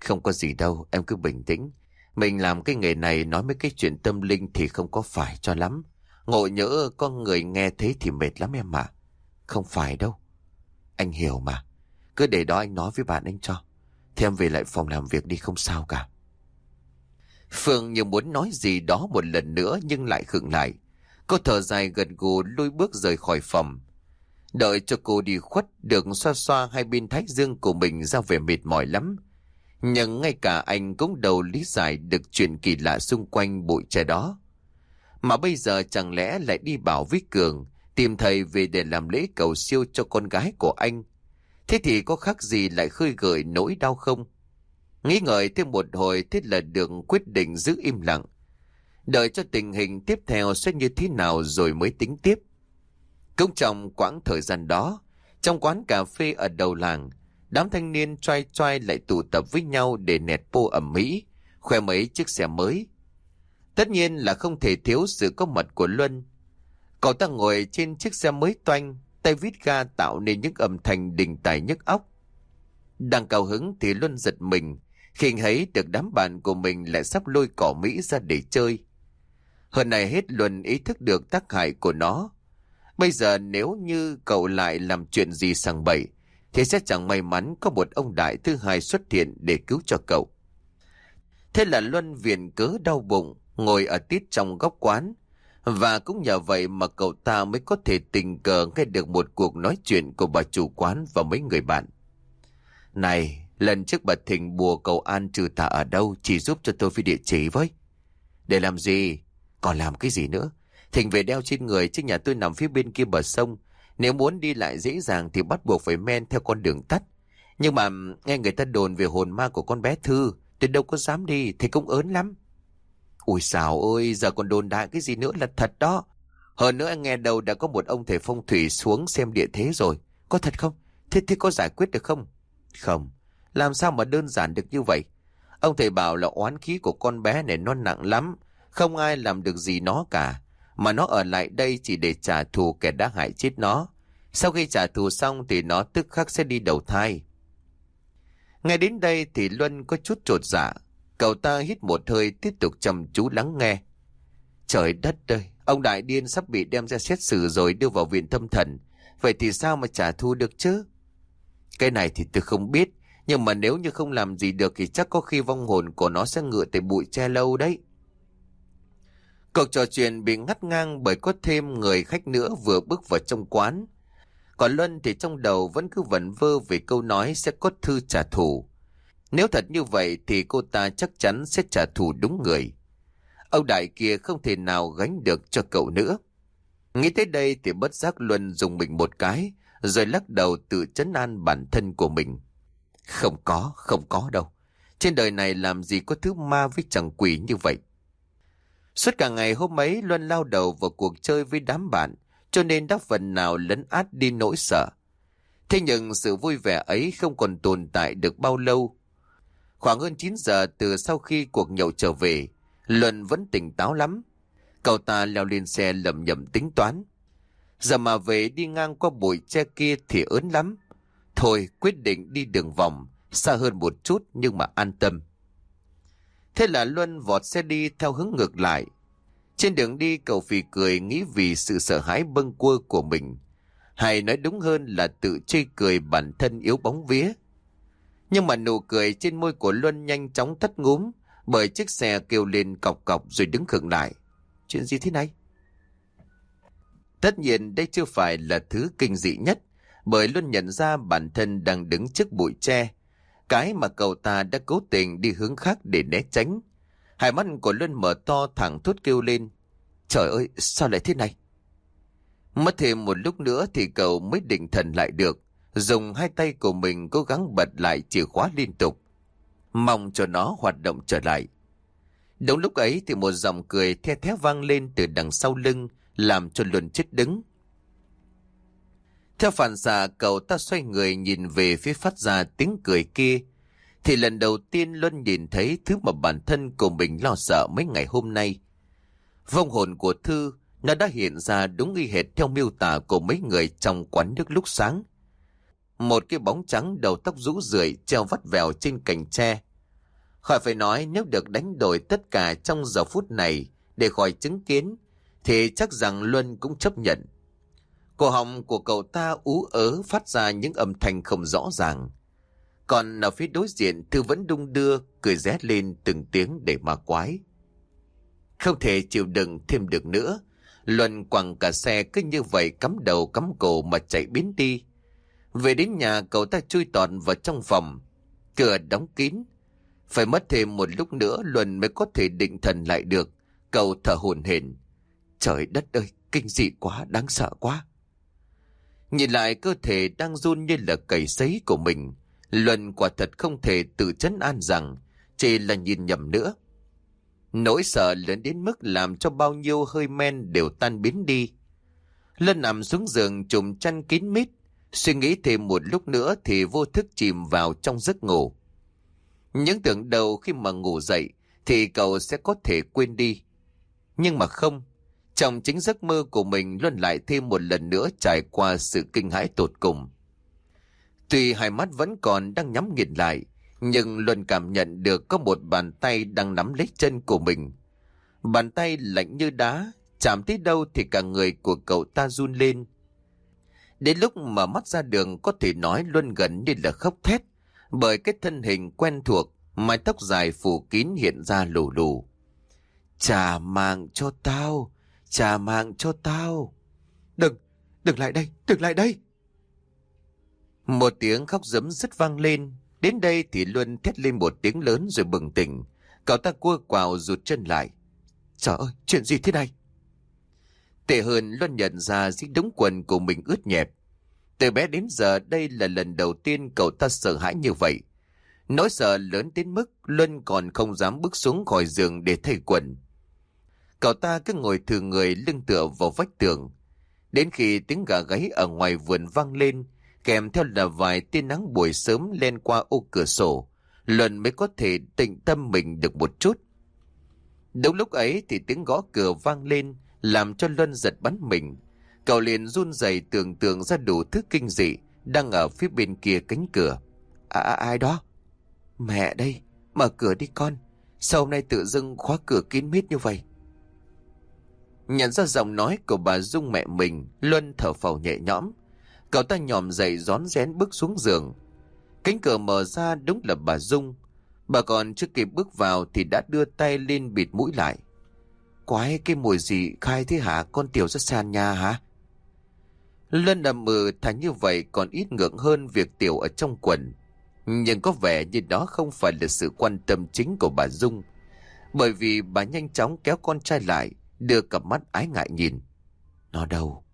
Không có gì đâu, em cứ bình tĩnh. Mình làm cái nghề này nói mấy cái chuyện tâm linh thì không có phải cho lắm. Ngộ nhỡ con người nghe thế thì mệt lắm em mà. Không phải đâu. Anh hiểu mà. Cứ để đó anh nói với bạn anh cho. Thì em về lại phòng làm việc đi không sao cả. Phương như muốn nói gì đó một lần nữa nhưng lại khựng lại. Cô thở dài gần gù lùi bước rời khỏi phòng. Đợi cho cô đi khuất, được xoa xoa hai bên thái dương của mình ra về mệt mỏi lắm. Nhưng ngay cả anh cũng đầu lý giải được chuyện kỳ lạ xung quanh bụi tre đó. Mà bây giờ chẳng lẽ lại đi bảo với Cường, tìm thầy về để làm lễ cầu siêu cho con gái của anh. Thế thì có khác gì lại khơi gợi nỗi đau không? Nghĩ ngợi thêm một hồi thế là đường quyết định giữ im lặng. Đợi cho tình hình tiếp theo sẽ như thế nào rồi mới tính tiếp. Cũng trong quãng thời gian đó, trong quán cà phê ở đầu làng, đám thanh niên trai trai lại tụ tập với nhau để nẹt pô ẩm mỹ, khoe mấy chiếc xe mới. Tất nhiên là không thể thiếu sự có mặt của Luân. Cậu ta ngồi trên chiếc xe mới toanh, tay vít ga tạo nên những âm thanh đình tài nhức óc. Đang cao hứng thì Luân giật mình, khi thấy được đám bạn của mình lại sắp lôi cỏ Mỹ ra để chơi. Hơn này hết Luân ý thức được tác hại của nó. Bây giờ nếu như cậu lại làm chuyện gì sằng bậy, thì sẽ chẳng may mắn có một ông đại thứ hai xuất hiện để cứu cho cậu. Thế là Luân viện cớ đau bụng, ngồi ở tít trong góc quán. Và cũng nhờ vậy mà cậu ta mới có thể tình cờ nghe được một cuộc nói chuyện của bà chủ quán và mấy người bạn. Này, lần trước bà Thịnh bùa cậu An trừ tà ở đâu chỉ giúp cho tôi với địa chỉ với. Để làm gì? Còn làm cái gì nữa? Thịnh về đeo trên người chứ nhà tôi nằm phía bên kia bờ sông. Nếu muốn đi lại dễ dàng thì bắt buộc phải men theo con đường tắt. Nhưng mà nghe người ta đồn về hồn ma của con bé Thư, tôi đâu có dám đi, thì cũng ớn lắm. Ui xào ơi, giờ còn đồn đại cái gì nữa là thật đó. Hơn nữa anh nghe đầu đã có một ông thầy phong thủy xuống xem địa thế rồi. Có thật không? Thế thế có giải quyết được không? Không, làm sao mà đơn giản được như vậy? Ông thầy bảo là oán khí của con bé này nó nặng lắm, không ai làm được gì nó cả. Mà nó ở lại đây chỉ để trả thù kẻ đã hại chết nó. Sau khi trả thù xong thì nó tức khắc sẽ đi đầu thai. Ngay đến đây thì Luân có chút trột dạ. Cậu ta hít một hơi tiếp tục chăm chú lắng nghe. Trời đất ơi, ông đại điên sắp bị đem ra xét xử rồi đưa vào viện tâm thần. Vậy thì sao mà trả thù được chứ? Cái này thì tôi không biết. Nhưng mà nếu như không làm gì được thì chắc có khi vong hồn của nó sẽ ngựa tới bụi che lâu đấy. Cuộc trò chuyện bị ngắt ngang bởi có thêm người khách nữa vừa bước vào trong quán. Còn Luân thì trong đầu vẫn cứ vẩn vơ về câu nói sẽ có thư trả thù. Nếu thật như vậy thì cô ta chắc chắn sẽ trả thù đúng người. Ông đại kia không thể nào gánh được cho cậu nữa. Nghĩ tới đây thì bất giác Luân dùng mình một cái, rồi lắc đầu tự chấn an bản thân của mình. Không có, không có đâu. Trên đời này làm gì có thứ ma với chẳng quỷ như vậy. Suốt cả ngày hôm ấy Luân lao đầu vào cuộc chơi với đám bạn, cho nên đã phần nào lấn át đi nỗi sợ. Thế nhưng sự vui vẻ ấy không còn tồn tại được bao lâu. Khoảng hơn 9 giờ từ sau khi cuộc nhậu trở về, Luân vẫn tỉnh táo lắm. Cậu ta leo lên xe lầm nhầm tính toán. Giờ mà về đi ngang qua bụi tre kia thì ớn lắm. Thôi quyết định đi đường vòng, xa hơn một chút nhưng mà an tâm. Thế là Luân vọt xe đi theo hướng ngược lại. Trên đường đi cậu phì cười nghĩ vì sự sợ hãi bâng quơ của mình. Hay nói đúng hơn là tự chê cười bản thân yếu bóng vía. Nhưng mà nụ cười trên môi của Luân nhanh chóng thất ngúm bởi chiếc xe kêu lên cọc cọc rồi đứng khựng lại. Chuyện gì thế này? Tất nhiên đây chưa phải là thứ kinh dị nhất bởi Luân nhận ra bản thân đang đứng trước bụi tre cái mà cậu ta đã cố tình đi hướng khác để né tránh. Hai mắt của Luân mở to thẳng thốt kêu lên. Trời ơi, sao lại thế này? Mất thêm một lúc nữa thì cậu mới định thần lại được. Dùng hai tay của mình cố gắng bật lại chìa khóa liên tục. Mong cho nó hoạt động trở lại. Đúng lúc ấy thì một dòng cười the thé vang lên từ đằng sau lưng, làm cho Luân chết đứng. Theo phản xạ cậu ta xoay người nhìn về phía phát ra tiếng cười kia. Thì lần đầu tiên Luân nhìn thấy thứ mà bản thân của mình lo sợ mấy ngày hôm nay. Vong hồn của Thư nó đã hiện ra đúng y hệt theo miêu tả của mấy người trong quán nước lúc sáng. Một cái bóng trắng đầu tóc rũ rượi treo vắt vèo trên cành tre. Khỏi phải nói nếu được đánh đổi tất cả trong giờ phút này để khỏi chứng kiến thì chắc rằng Luân cũng chấp nhận. Cổ họng của cậu ta ú ớ phát ra những âm thanh không rõ ràng. Còn ở phía đối diện Thư vẫn đung đưa, cười rét lên từng tiếng để mà quái. Không thể chịu đựng thêm được nữa. Luân quẳng cả xe cứ như vậy cắm đầu cắm cổ mà chạy biến đi. Về đến nhà cậu ta chui toàn vào trong phòng. Cửa đóng kín. Phải mất thêm một lúc nữa Luân mới có thể định thần lại được. Cậu thở hồn hển. Trời đất ơi, kinh dị quá, đáng sợ quá. Nhìn lại cơ thể đang run như là cầy sấy của mình, Luân quả thật không thể tự chấn an rằng chỉ là nhìn nhầm nữa. Nỗi sợ lớn đến mức làm cho bao nhiêu hơi men đều tan biến đi. Luân nằm xuống giường trùm chăn kín mít, suy nghĩ thêm một lúc nữa thì vô thức chìm vào trong giấc ngủ. Những tưởng đầu khi mà ngủ dậy thì cậu sẽ có thể quên đi. Nhưng mà không, trong chính giấc mơ của mình luôn lại thêm một lần nữa trải qua sự kinh hãi tột cùng. Tuy hai mắt vẫn còn đang nhắm nghiền lại, nhưng Luân cảm nhận được có một bàn tay đang nắm lấy chân của mình. Bàn tay lạnh như đá, chạm tới đâu thì cả người của cậu ta run lên. Đến lúc mở mắt ra đường có thể nói luôn gần như là khóc thét, bởi cái thân hình quen thuộc, mái tóc dài phủ kín hiện ra lù lù. Trả mạng cho tao, trả mạng cho tao. Đừng, đừng lại đây, đừng lại đây. Một tiếng khóc giấm rất vang lên, đến đây thì Luân thét lên một tiếng lớn rồi bừng tỉnh. Cậu ta cua quào rụt chân lại. Trời ơi, chuyện gì thế này? Tệ hơn Luân nhận ra chiếc đống quần của mình ướt nhẹp. Từ bé đến giờ đây là lần đầu tiên cậu ta sợ hãi như vậy. Nỗi sợ lớn đến mức Luân còn không dám bước xuống khỏi giường để thay quần. Cậu ta cứ ngồi thừa người lưng tựa vào vách tường. Đến khi tiếng gà gáy ở ngoài vườn vang lên, kèm theo là vài tia nắng buổi sớm len qua ô cửa sổ, Luân mới có thể tịnh tâm mình được một chút. Đúng lúc ấy thì tiếng gõ cửa vang lên, làm cho Luân giật bắn mình. Cậu liền run rẩy tưởng tượng ra đủ thứ kinh dị đang ở phía bên kia cánh cửa. À, à ai đó? Mẹ đây, mở cửa đi con. Sao hôm nay tự dưng khóa cửa kín mít như vậy? Nhận ra giọng nói của bà Dung mẹ mình, Luân thở phào nhẹ nhõm. Cậu ta nhòm dậy rón rén bước xuống giường. Cánh cửa mở ra đúng là bà Dung. Bà còn chưa kịp bước vào thì đã đưa tay lên bịt mũi lại. Quái cái mùi gì khai thế hả con tiểu rất sàn nhà hả? Luân đầm mừ thà như vậy còn ít ngượng hơn việc tiểu ở trong quần. Nhưng có vẻ như đó không phải là sự quan tâm chính của bà Dung. Bởi vì bà nhanh chóng kéo con trai lại, đưa cặp mắt ái ngại nhìn. Nó đâu?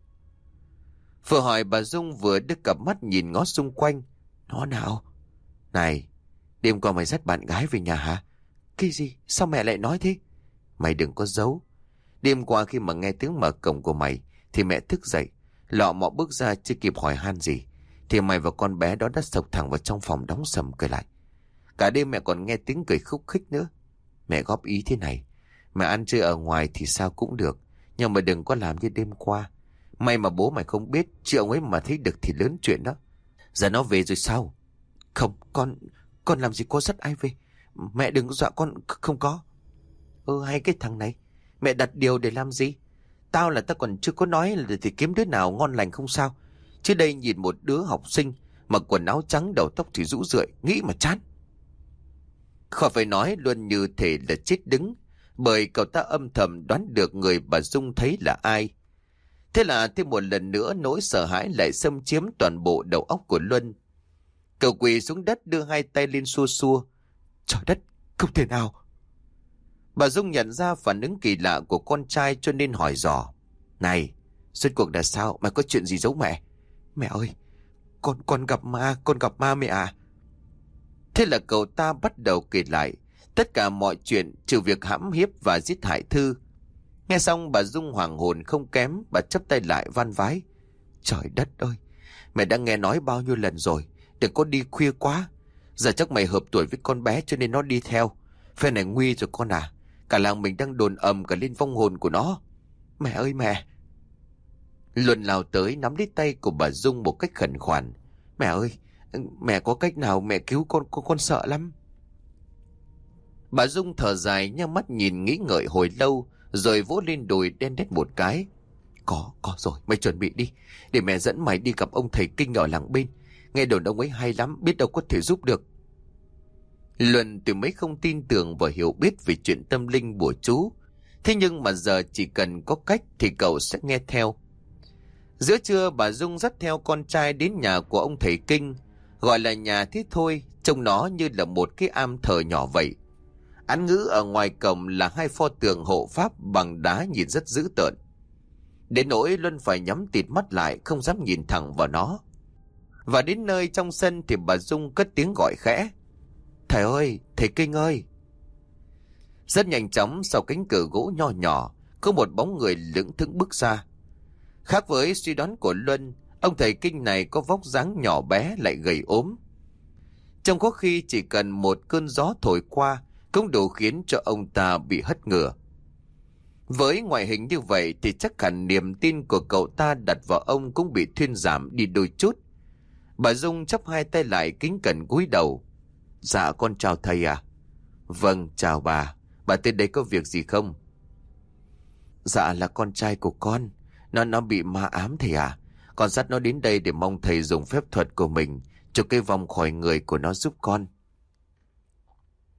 Vừa hỏi bà Dung vừa đưa cặp mắt nhìn ngó xung quanh. Nó nào? Này, đêm qua mày dắt bạn gái về nhà hả? Cái gì? Sao mẹ lại nói thế? Mày đừng có giấu. Đêm qua khi mà nghe tiếng mở cổng của mày, thì mẹ thức dậy. Lọ mọ bước ra chưa kịp hỏi han gì. Thì mày và con bé đó đã sộc thẳng vào trong phòng đóng sầm cười lại. Cả đêm mẹ còn nghe tiếng cười khúc khích nữa. Mẹ góp ý thế này. Mẹ ăn chơi ở ngoài thì sao cũng được. Nhưng mà đừng có làm như đêm qua. May mà bố mày không biết, chị ông ấy mà thấy được thì lớn chuyện đó. Giờ nó về rồi sao? Không, con, con làm gì có dắt ai về. Mẹ đừng dọa con, không có. Ừ, hay cái thằng này. Mẹ đặt điều để làm gì? Tao là tao còn chưa có nói là thì kiếm đứa nào ngon lành không sao. Chứ đây nhìn một đứa học sinh, mặc quần áo trắng đầu tóc thì rũ rượi, nghĩ mà chán. Khỏi phải nói luôn như thể là chết đứng, bởi cậu ta âm thầm đoán được người bà Dung thấy là ai. Thế là thêm một lần nữa nỗi sợ hãi lại xâm chiếm toàn bộ đầu óc của Luân. Cậu quỳ xuống đất đưa hai tay lên xua xua. Trời đất, không thể nào. Bà Dung nhận ra phản ứng kỳ lạ của con trai cho nên hỏi dò. Này, suốt cuộc là sao? Mày có chuyện gì giấu mẹ? Mẹ ơi, con con gặp ma, con gặp ma mẹ à? Thế là cậu ta bắt đầu kể lại tất cả mọi chuyện trừ việc hãm hiếp và giết hại Thư. Nghe xong bà Dung hoàng hồn không kém, bà chấp tay lại van vái. Trời đất ơi, mẹ đã nghe nói bao nhiêu lần rồi, đừng có đi khuya quá. Giờ chắc mày hợp tuổi với con bé cho nên nó đi theo. Phe này nguy rồi con à, cả làng mình đang đồn ầm cả lên vong hồn của nó. Mẹ ơi mẹ! Luân lao tới nắm lấy tay của bà Dung một cách khẩn khoản. Mẹ ơi, mẹ có cách nào mẹ cứu con, con, con sợ lắm. Bà Dung thở dài nhắm mắt nhìn nghĩ ngợi hồi lâu, rồi vỗ lên đùi đen đét một cái. Có, có rồi, mày chuẩn bị đi, để mẹ dẫn mày đi gặp ông thầy kinh ở làng bên. Nghe đồn ông ấy hay lắm, biết đâu có thể giúp được. Luân từ mấy không tin tưởng và hiểu biết về chuyện tâm linh bùa chú. Thế nhưng mà giờ chỉ cần có cách thì cậu sẽ nghe theo. Giữa trưa bà Dung dắt theo con trai đến nhà của ông thầy Kinh. Gọi là nhà thế thôi, trông nó như là một cái am thờ nhỏ vậy. Án ngữ ở ngoài cổng là hai pho tượng hộ pháp bằng đá nhìn rất dữ tợn. Đến nỗi Luân phải nhắm tịt mắt lại không dám nhìn thẳng vào nó. Và đến nơi trong sân thì bà Dung cất tiếng gọi khẽ. Thầy ơi, thầy Kinh ơi! Rất nhanh chóng sau cánh cửa gỗ nho nhỏ, có một bóng người lững thững bước ra. Khác với suy đoán của Luân, ông thầy kinh này có vóc dáng nhỏ bé lại gầy ốm. Trong có khi chỉ cần một cơn gió thổi qua cũng đủ khiến cho ông ta bị hất ngửa. Với ngoại hình như vậy thì chắc hẳn niềm tin của cậu ta đặt vào ông cũng bị thuyên giảm đi đôi chút. Bà Dung chắp hai tay lại kính cẩn cúi đầu. Dạ con chào thầy à? Vâng, chào bà. Bà tên đây có việc gì không? Dạ là con trai của con. Nó nó bị ma ám thầy à? Con dắt nó đến đây để mong thầy dùng phép thuật của mình cho cái vòng khỏi người của nó giúp con.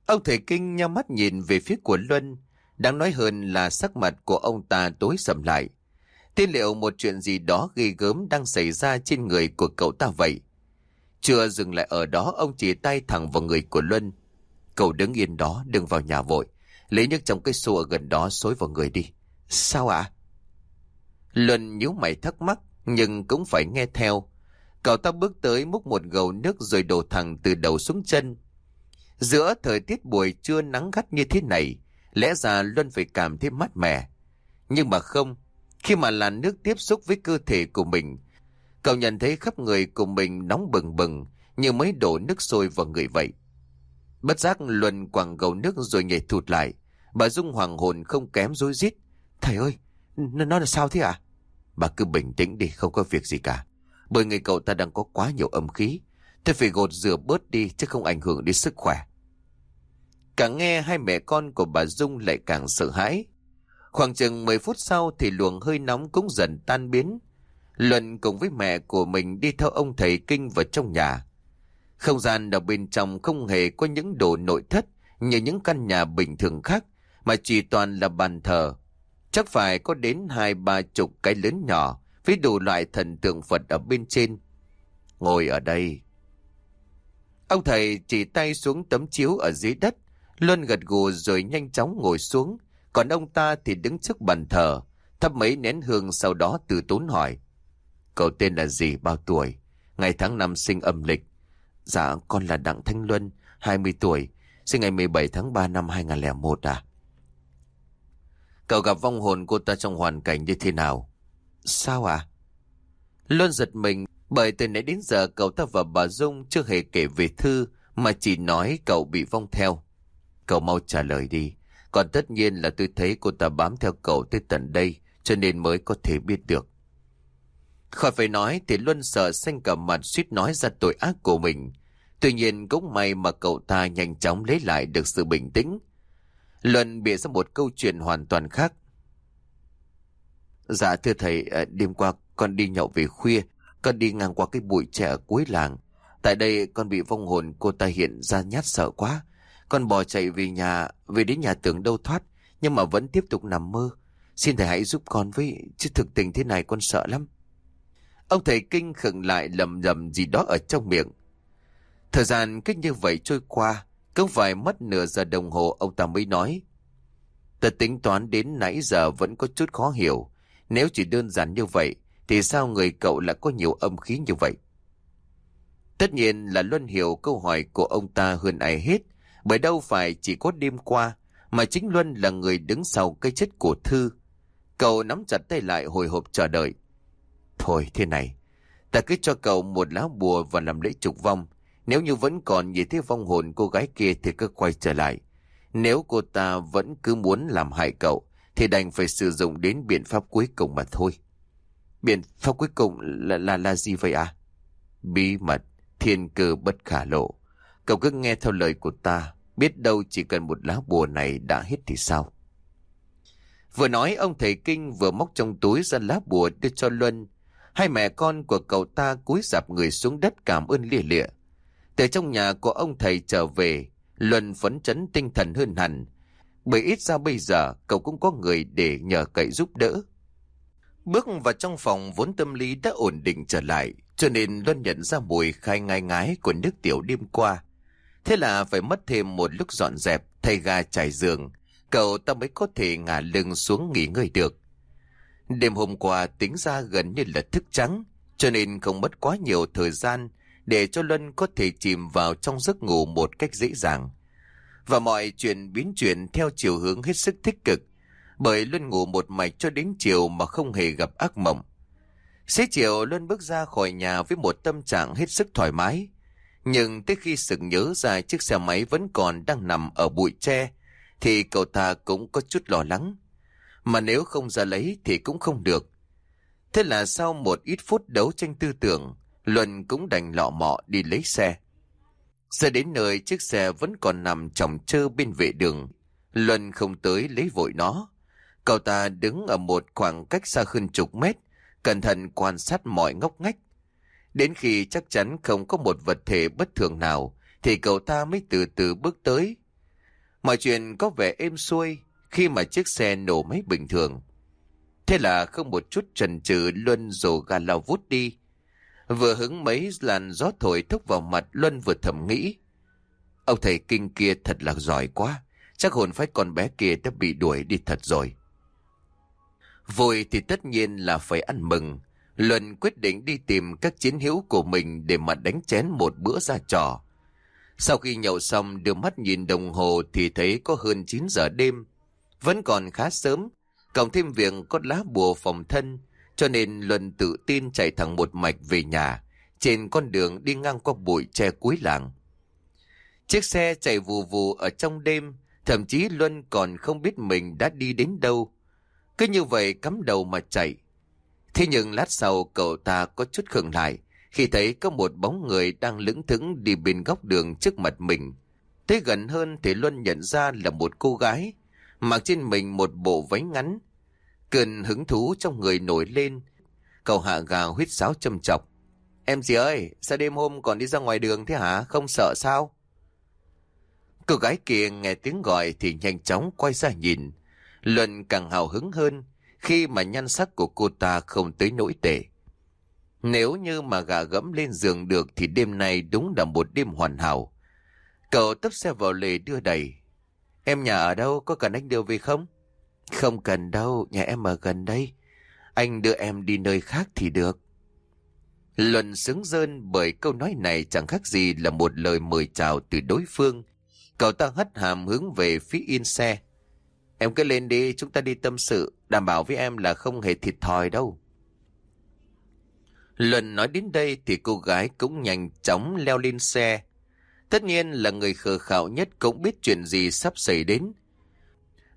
Ông thầy kinh nhau mắt nhìn về phía của Luân. Đáng nói hơn là sắc mặt của ông ta tối sầm lại. Thế liệu một chuyện gì đó ghê gớm đang xảy ra trên người của cậu ta vậy? Chưa dừng lại ở đó, ông chỉ tay thẳng vào người của Luân. Cậu đứng yên đó, đừng vào nhà vội. Lấy nước trong cái xô ở gần đó xối vào người đi. Sao ạ? Luân nhíu mày thắc mắc, nhưng cũng phải nghe theo. Cậu ta bước tới múc một gầu nước rồi đổ thẳng từ đầu xuống chân. Giữa thời tiết buổi trưa nắng gắt như thế này, lẽ ra Luân phải cảm thấy mát mẻ. Nhưng mà không, khi mà làn nước tiếp xúc với cơ thể của mình, cậu nhận thấy khắp người của mình nóng bừng bừng, như mấy đổ nước sôi vào người vậy. Bất giác Luân quẳng gầu nước rồi nhảy thụt lại. Bà Dung hoàng hồn không kém rối rít. Thầy ơi, nó, nó là sao thế ạ? À? Bà cứ bình tĩnh đi, không có việc gì cả. Bởi người cậu ta đang có quá nhiều âm khí. Thế phải gột rửa bớt đi chứ không ảnh hưởng đến sức khỏe. Càng nghe hai mẹ con của bà Dung lại càng sợ hãi. Khoảng chừng 10 phút sau thì luồng hơi nóng cũng dần tan biến. Luận cùng với mẹ của mình đi theo ông thầy kinh vào trong nhà. Không gian ở bên trong không hề có những đồ nội thất như những căn nhà bình thường khác, mà chỉ toàn là bàn thờ. Chắc phải có đến hai ba chục cái lớn nhỏ với đủ loại thần tượng Phật ở bên trên. Ngồi ở đây. Ông thầy chỉ tay xuống tấm chiếu ở dưới đất, Luân gật gù rồi nhanh chóng ngồi xuống, còn ông ta thì đứng trước bàn thờ, thắp mấy nén hương sau đó từ tốn hỏi. Cậu tên là gì, bao tuổi? Ngày tháng năm sinh âm lịch. Dạ, con là Đặng Thanh Luân, 20 tuổi, sinh ngày 17 tháng 3 năm 2001 à? Cậu gặp vong hồn cô ta trong hoàn cảnh như thế nào? Sao à? Luân giật mình, bởi từ nãy đến giờ cậu ta và bà Dung chưa hề kể về Thư, mà chỉ nói cậu bị vong theo. Cậu mau trả lời đi. Còn tất nhiên là tôi thấy cô ta bám theo cậu tới tận đây, cho nên mới có thể biết được. Khỏi phải nói thì Luân sợ xanh cả mặt suýt nói ra tội ác của mình. Tuy nhiên cũng may mà cậu ta nhanh chóng lấy lại được sự bình tĩnh. Luân bịa ra một câu chuyện hoàn toàn khác. Dạ thưa thầy, ờ, đêm qua con đi nhậu về khuya, con đi ngang qua cái bụi trẻ ở cuối làng. Tại đây con bị vong hồn cô ta hiện ra nhát sợ quá. Con bò chạy về nhà, về đến nhà tưởng đâu thoát, nhưng mà vẫn tiếp tục nằm mơ. Xin thầy hãy giúp con với, chứ thực tình thế này con sợ lắm. Ông thầy kinh khựng lại lầm lầm gì đó ở trong miệng. Thời gian cứ như vậy trôi qua, cứ phải mất nửa giờ đồng hồ ông ta mới nói. Ta tính toán đến nãy giờ vẫn có chút khó hiểu. Nếu chỉ đơn giản như vậy, thì sao người cậu lại có nhiều âm khí như vậy? Tất nhiên là Luân hiểu câu hỏi của ông ta hơn ai hết, bởi đâu phải chỉ có đêm qua, mà chính Luân là người đứng sau cái chết của Thư. Cậu nắm chặt tay lại hồi hộp chờ đợi. Thôi thế này, ta cứ cho cậu một lá bùa và làm lễ trục vong. Nếu như vẫn còn nhìn thấy vong hồn cô gái kia thì cứ quay trở lại. Nếu cô ta vẫn cứ muốn làm hại cậu, thì đành phải sử dụng đến biện pháp cuối cùng mà thôi. Biện pháp cuối cùng là là, là gì vậy à? Bí mật, thiên cơ bất khả lộ. Cậu cứ nghe theo lời của ta, biết đâu chỉ cần một lá bùa này đã hết thì sao? Vừa nói ông thầy Kinh vừa móc trong túi ra lá bùa đưa cho Luân. Hai mẹ con của cậu ta cúi dạp người xuống đất cảm ơn lìa lịa. Từ trong nhà của ông thầy trở về, Luân phấn chấn tinh thần hơn hẳn. Bởi ít ra bây giờ cậu cũng có người để nhờ cậy giúp đỡ. Bước vào trong phòng vốn tâm lý đã ổn định trở lại, cho nên Luân nhận ra mùi khai ngai ngái của nước tiểu đêm qua. Thế là phải mất thêm một lúc dọn dẹp, thay ga trải giường, cậu ta mới có thể ngả lưng xuống nghỉ ngơi được. Đêm hôm qua tính ra gần như là thức trắng, cho nên không mất quá nhiều thời gian để cho Luân có thể chìm vào trong giấc ngủ một cách dễ dàng. Và mọi chuyện biến chuyển theo chiều hướng hết sức tích cực. Bởi Luân ngủ một mạch cho đến chiều mà không hề gặp ác mộng. Xế chiều Luân bước ra khỏi nhà với một tâm trạng hết sức thoải mái. Nhưng tới khi sực nhớ ra chiếc xe máy vẫn còn đang nằm ở bụi tre, thì cậu ta cũng có chút lo lắng. Mà nếu không ra lấy thì cũng không được. Thế là sau một ít phút đấu tranh tư tưởng, Luân cũng đành lọ mọ đi lấy xe. Xe đến nơi chiếc xe vẫn còn nằm trồng trơ bên vệ đường. Luân không tới lấy vội nó. Cậu ta đứng ở một khoảng cách xa hơn chục mét, cẩn thận quan sát mọi ngóc ngách. Đến khi chắc chắn không có một vật thể bất thường nào, thì cậu ta mới từ từ bước tới. Mọi chuyện có vẻ êm xuôi khi mà chiếc xe nổ máy bình thường. Thế là không một chút chần chừ Luân rồ ga lao vút đi. Vừa hứng mấy làn gió thổi thốc vào mặt Luân vừa thầm nghĩ. Ông thầy kinh kia thật là giỏi quá. Chắc hồn phách con bé kia đã bị đuổi đi thật rồi. Vui thì tất nhiên là phải ăn mừng. Luân quyết định đi tìm các chiến hữu của mình để mà đánh chén một bữa ra trò. Sau khi nhậu xong, đưa mắt nhìn đồng hồ thì thấy có hơn 9 giờ đêm. Vẫn còn khá sớm, cộng thêm việc có lá bùa phòng thân, cho nên Luân tự tin chạy thẳng một mạch về nhà, trên con đường đi ngang qua bụi tre cuối làng. Chiếc xe chạy vù vù ở trong đêm, thậm chí Luân còn không biết mình đã đi đến đâu. Cứ như vậy cắm đầu mà chạy. Thế nhưng lát sau cậu ta có chút khựng lại khi thấy có một bóng người đang lững thững đi bên góc đường trước mặt mình. Tới gần hơn thì Luân nhận ra là một cô gái, mặc trên mình một bộ váy ngắn. Cơn hứng thú trong người nổi lên, cậu hạ gà huyết sáo châm chọc. Em gì ơi, sao đêm hôm còn đi ra ngoài đường thế hả? Không sợ sao? Cô gái kia nghe tiếng gọi thì nhanh chóng quay ra nhìn. Luân càng hào hứng hơn khi mà nhan sắc của cô ta không tới nỗi tệ. Nếu như mà gà gẫm lên giường được thì đêm nay đúng là một đêm hoàn hảo. Cậu tấp xe vào lề đưa đầy. Em nhà ở đâu, có cần anh đưa về không? Không cần đâu, nhà em ở gần đây. Anh đưa em đi nơi khác thì được. Luân sướng rơn bởi câu nói này chẳng khác gì là một lời mời chào từ đối phương. Cậu ta hất hàm hướng về phía yên xe. Em cứ lên đi, chúng ta đi tâm sự, đảm bảo với em là không hề thịt thòi đâu. Luân nói đến đây thì cô gái cũng nhanh chóng leo lên xe. Tất nhiên là người khờ khảo nhất cũng biết chuyện gì sắp xảy đến.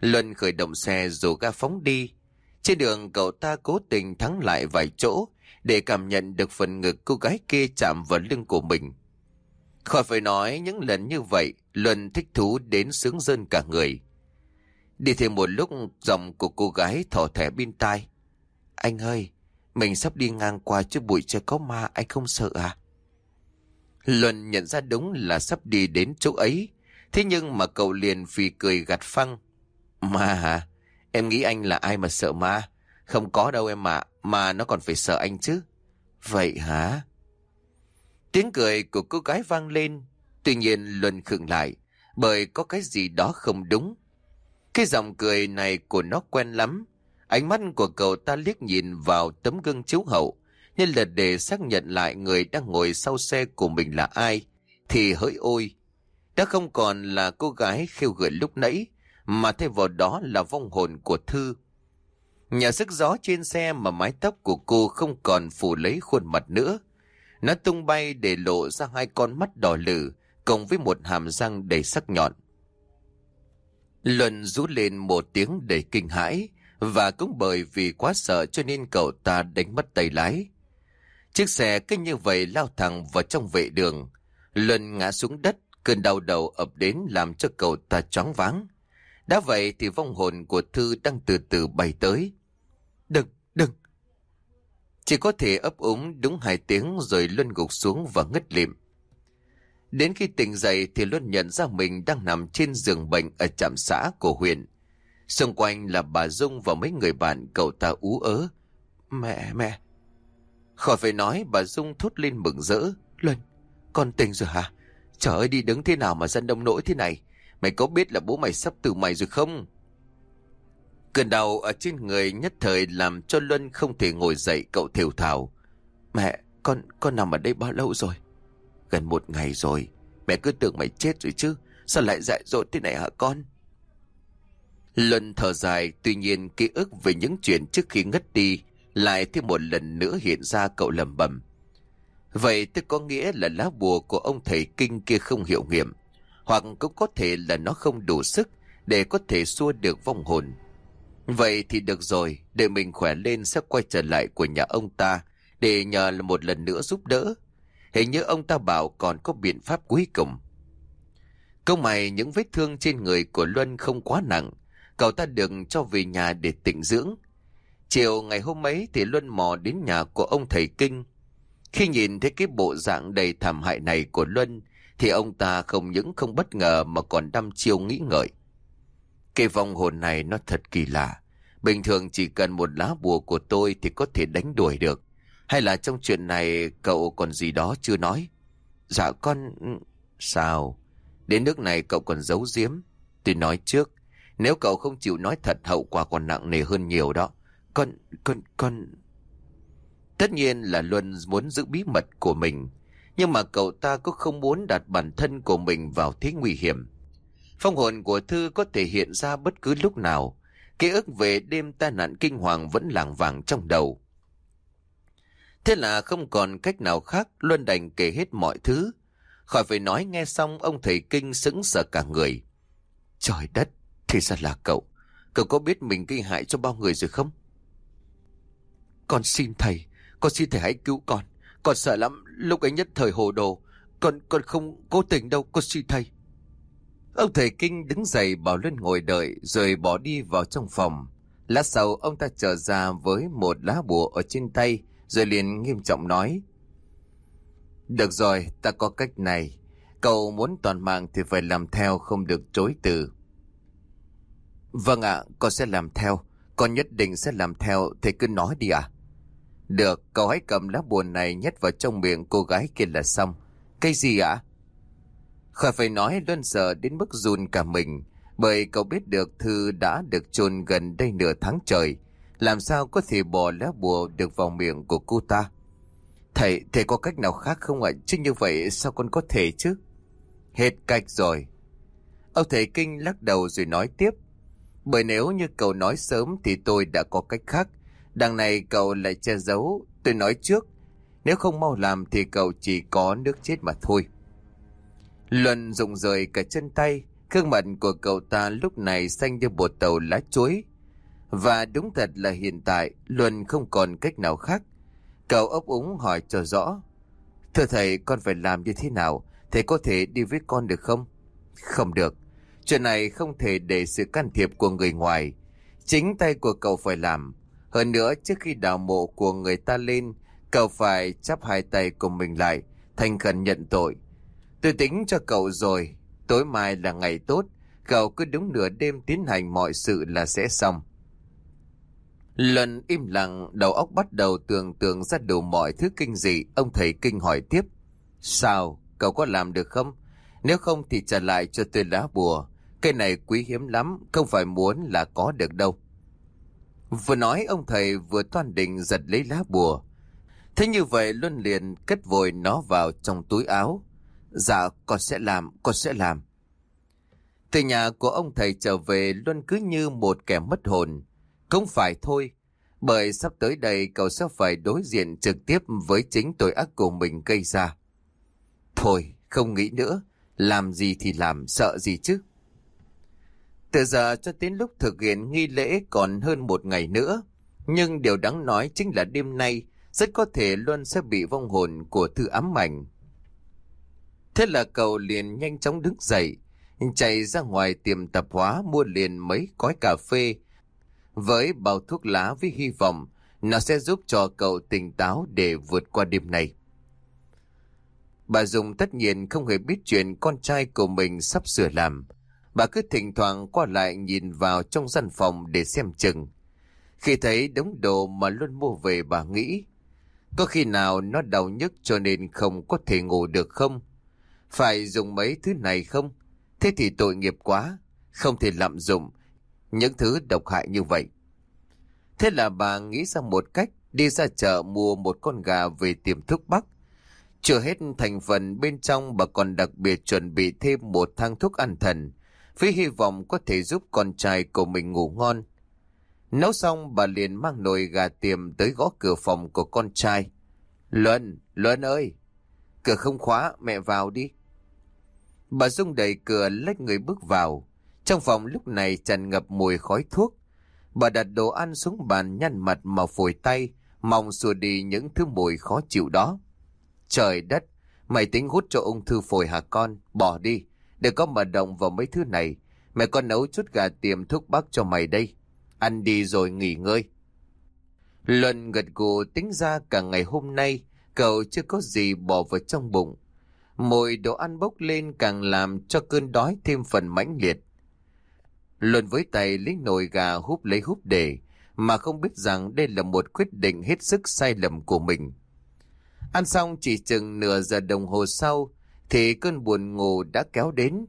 Luân khởi động xe rồi ga phóng đi. Trên đường cậu ta cố tình thắng lại vài chỗ để cảm nhận được phần ngực cô gái kia chạm vào lưng của mình. Khỏi phải nói những lần như vậy, Luân thích thú đến sướng dân cả người. Đi thêm một lúc giọng của cô gái thỏ thẻ bên tai. Anh ơi, mình sắp đi ngang qua chỗ bụi tre có ma, anh không sợ à? Luân nhận ra đúng là sắp đi đến chỗ ấy. Thế nhưng mà cậu liền phì cười gạt phăng. Ma hả? Em nghĩ anh là ai mà sợ ma? Không có đâu em ạ, mà nó còn phải sợ anh chứ. Vậy hả? Tiếng cười của cô gái vang lên. Tuy nhiên Luân khựng lại, bởi có cái gì đó không đúng. Cái giọng cười này của nó quen lắm. Ánh mắt của cậu ta liếc nhìn vào tấm gương chiếu hậu, nên là để xác nhận lại người đang ngồi sau xe của mình là ai. Thì hỡi ôi, đã không còn là cô gái khiêu gợi lúc nãy, mà thay vào đó là vong hồn của Thư. Nhà sức gió trên xe mà mái tóc của cô không còn phủ lấy khuôn mặt nữa. Nó tung bay để lộ ra hai con mắt đỏ lử, cộng với một hàm răng đầy sắc nhọn. Luân rú lên một tiếng đầy kinh hãi, và cũng bởi vì quá sợ cho nên cậu ta đánh mất tay lái. Chiếc xe cứ như vậy lao thẳng vào trong vệ đường. Luân ngã xuống đất, cơn đau đầu ập đến làm cho cậu ta choáng váng. Đã vậy thì vong hồn của Thư đang từ từ bay tới. Đừng, đừng. Chỉ có thể ấp úng đúng hai tiếng rồi Luân gục xuống và ngất lịm. Đến khi tỉnh dậy thì Luân nhận ra mình đang nằm trên giường bệnh ở trạm xã của huyện. Xung quanh là bà Dung và mấy người bạn cậu ta ú ớ. Mẹ, mẹ. Khỏi phải nói bà Dung thốt lên mừng rỡ. Luân, con tỉnh rồi hả? Trời ơi đi đứng thế nào mà dân đông nỗi thế này? Mày có biết là bố mày sắp từ mày rồi không? Cơn đau ở trên người nhất thời làm cho Luân không thể ngồi dậy cậu thều thào. Mẹ, con con nằm ở đây bao lâu rồi? Gần một ngày rồi. Mẹ cứ tưởng mày chết rồi chứ. Sao lại dại dột thế này hả con? Luân thở dài, tuy nhiên ký ức về những chuyện trước khi ngất đi lại thêm một lần nữa hiện ra cậu lầm bầm. Vậy tức có nghĩa là lá bùa của ông thầy kinh kia không hiệu nghiệm, hoặc cũng có thể là nó không đủ sức để có thể xua được vong hồn. Vậy thì được rồi, để mình khỏe lên sẽ quay trở lại của nhà ông ta để nhờ một lần nữa giúp đỡ. Hình như ông ta bảo còn có biện pháp cuối cùng. Câu mày những vết thương trên người của Luân không quá nặng, cậu ta được cho về nhà để tịnh dưỡng. Chiều ngày hôm ấy thì Luân mò đến nhà của ông thầy Kinh. Khi nhìn thấy cái bộ dạng đầy thảm hại này của Luân, thì ông ta không những không bất ngờ mà còn đăm chiêu nghĩ ngợi. Cái vong hồn này nó thật kỳ lạ. Bình thường chỉ cần một lá bùa của tôi thì có thể đánh đuổi được. Hay là trong chuyện này cậu còn gì đó chưa nói? Dạ con... Ừ, sao? Đến nước này cậu còn giấu giếm. Tôi nói trước, nếu cậu không chịu nói thật hậu quả còn nặng nề hơn nhiều đó. Con, con, con... Tất nhiên là Luân muốn giữ bí mật của mình. Nhưng mà cậu ta cũng không muốn đặt bản thân của mình vào thế nguy hiểm. Phong hồn của Thư có thể hiện ra bất cứ lúc nào. Ký ức về đêm tai nạn kinh hoàng vẫn lảng vàng trong đầu. Thế là không còn cách nào khác, Luân đành kể hết mọi thứ. Khỏi phải nói nghe xong ông thầy kinh sững sờ cả người. Trời đất, thì ra là cậu. Cậu có biết mình gây hại cho bao người rồi không? Con xin thầy, con xin thầy hãy cứu con. Con sợ lắm, lúc ấy nhất thời hồ đồ. Con con không cố tình đâu, con xin thầy. Ông thầy Kinh đứng dậy bảo Luân ngồi đợi rồi bỏ đi vào trong phòng. Lát sau ông ta trở ra với một lá bùa ở trên tay rồi liền nghiêm trọng nói. Được rồi, ta có cách này. Cậu muốn toàn mạng thì phải làm theo không được chối từ. Vâng ạ, con sẽ làm theo. Con nhất định sẽ làm theo, thầy cứ nói đi ạ. Được, cậu hãy cầm lá bùa này nhét vào trong miệng cô gái kia là xong. cây gì ạ? Khỏi phải nói Luân sợ đến mức run cả mình, bởi cậu biết được Thư đã được chôn gần đây nửa tháng trời. Làm sao có thể bỏ lá bùa được vào miệng của cô ta? Thầy, thầy có cách nào khác không ạ? Chứ như vậy sao con có thể chứ? Hết cách rồi. Ông thầy Kinh lắc đầu rồi nói tiếp. Bởi nếu như cậu nói sớm thì tôi đã có cách khác. Đằng này cậu lại che giấu. Tôi nói trước. Nếu không mau làm thì cậu chỉ có nước chết mà thôi. Luân rụng rời cả chân tay. Gương mặt của cậu ta lúc này xanh như bột tàu lá chuối. Và đúng thật là hiện tại, Luân không còn cách nào khác. Cậu ấp úng hỏi cho rõ. Thưa thầy, con phải làm như thế nào? Thầy có thể đi với con được không? Không được. Chuyện này không thể để sự can thiệp của người ngoài. Chính tay của cậu phải làm. Hơn nữa trước khi đào mộ của người ta lên, cậu phải chắp hai tay của mình lại, thành khẩn nhận tội. Tôi tính cho cậu rồi, tối mai là ngày tốt, cậu cứ đúng nửa đêm tiến hành mọi sự là sẽ xong. lần im lặng, đầu óc bắt đầu tưởng tượng ra đủ mọi thứ kinh dị, ông thầy kinh hỏi tiếp. Sao, cậu có làm được không? Nếu không thì trả lại cho tôi lá bùa. Cây này quý hiếm lắm, không phải muốn là có được đâu. Vừa nói ông thầy vừa toan định giật lấy lá bùa. Thế như vậy Luân liền cất vội nó vào trong túi áo. Dạ, con sẽ làm, con sẽ làm. Từ nhà của ông thầy trở về Luân cứ như một kẻ mất hồn. Không phải thôi, bởi sắp tới đây cậu sẽ phải đối diện trực tiếp với chính tội ác của mình gây ra. Thôi, không nghĩ nữa, làm gì thì làm, sợ gì chứ. Từ giờ cho đến lúc thực hiện nghi lễ còn hơn một ngày nữa, nhưng điều đáng nói chính là đêm nay rất có thể Luân sẽ bị vong hồn của thư ám ảnh. Thế là cậu liền nhanh chóng đứng dậy, chạy ra ngoài tiệm tập hóa mua liền mấy gói cà phê với bao thuốc lá với hy vọng nó sẽ giúp cho cậu tỉnh táo để vượt qua đêm này. Bà Dung tất nhiên không hề biết chuyện con trai của mình sắp sửa làm. Bà cứ thỉnh thoảng qua lại nhìn vào trong gian phòng để xem chừng. Khi thấy đống đồ mà luôn mua về bà nghĩ, có khi nào nó đau nhức cho nên không có thể ngủ được không? Phải dùng mấy thứ này không? Thế thì tội nghiệp quá, không thể lạm dụng những thứ độc hại như vậy. Thế là bà nghĩ ra một cách đi ra chợ mua một con gà về tiềm thuốc bắc. Chưa hết thành phần bên trong bà còn đặc biệt chuẩn bị thêm một thang thuốc an thần, với hy vọng có thể giúp con trai của mình ngủ ngon. Nấu xong bà liền mang nồi gà tiềm tới gõ cửa phòng của con trai. Luân, Luân ơi! Cửa không khóa, mẹ vào đi. Bà Dung đẩy cửa lách người bước vào. Trong phòng lúc này tràn ngập mùi khói thuốc. Bà đặt đồ ăn xuống bàn nhăn mặt mà phổi tay, mong xua đi những thứ mùi khó chịu đó. Trời đất, mày tính hút cho ung thư phổi hả con? Bỏ đi, đừng có mà động vào mấy thứ này. Mẹ con nấu chút gà tiềm thuốc bắc cho mày đây. Ăn đi rồi nghỉ ngơi. Luân gật gù tính ra cả ngày hôm nay, cậu chưa có gì bỏ vào trong bụng. Mùi đồ ăn bốc lên càng làm cho cơn đói thêm phần mãnh liệt. Luân với tay lấy nồi gà húp lấy húp để, mà không biết rằng đây là một quyết định hết sức sai lầm của mình. Ăn xong chỉ chừng nửa giờ đồng hồ sau, thì cơn buồn ngủ đã kéo đến.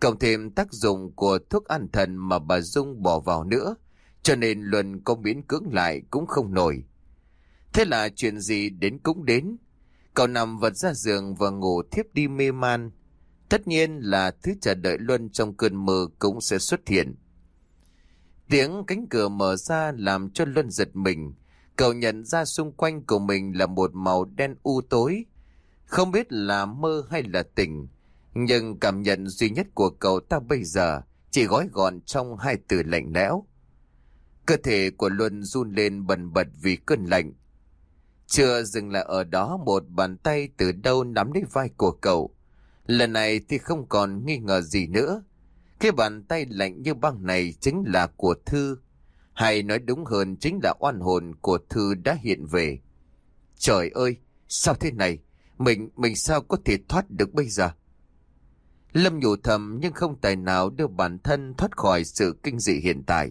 Cộng thêm tác dụng của thuốc an thần mà bà Dung bỏ vào nữa, cho nên Luân có miễn cưỡng lại cũng không nổi. Thế là chuyện gì đến cũng đến. Cậu nằm vật ra giường và ngủ thiếp đi mê man. Tất nhiên là thứ chờ đợi Luân trong cơn mơ cũng sẽ xuất hiện. Tiếng cánh cửa mở ra làm cho Luân giật mình. Cậu nhận ra xung quanh của mình là một màu đen u tối. Không biết là mơ hay là tỉnh. Nhưng cảm nhận duy nhất của cậu ta bây giờ chỉ gói gọn trong hai từ lạnh lẽo. Cơ thể của Luân run lên bần bật vì cơn lạnh. Chưa dừng lại ở đó một bàn tay từ đâu nắm lấy vai của cậu. Lần này thì không còn nghi ngờ gì nữa. Cái bàn tay lạnh như băng này chính là của Thư. Hay nói đúng hơn chính là oan hồn của Thư đã hiện về. Trời ơi, sao thế này? Mình, mình sao có thể thoát được bây giờ? Lâm nhủ thầm nhưng không tài nào đưa bản thân thoát khỏi sự kinh dị hiện tại.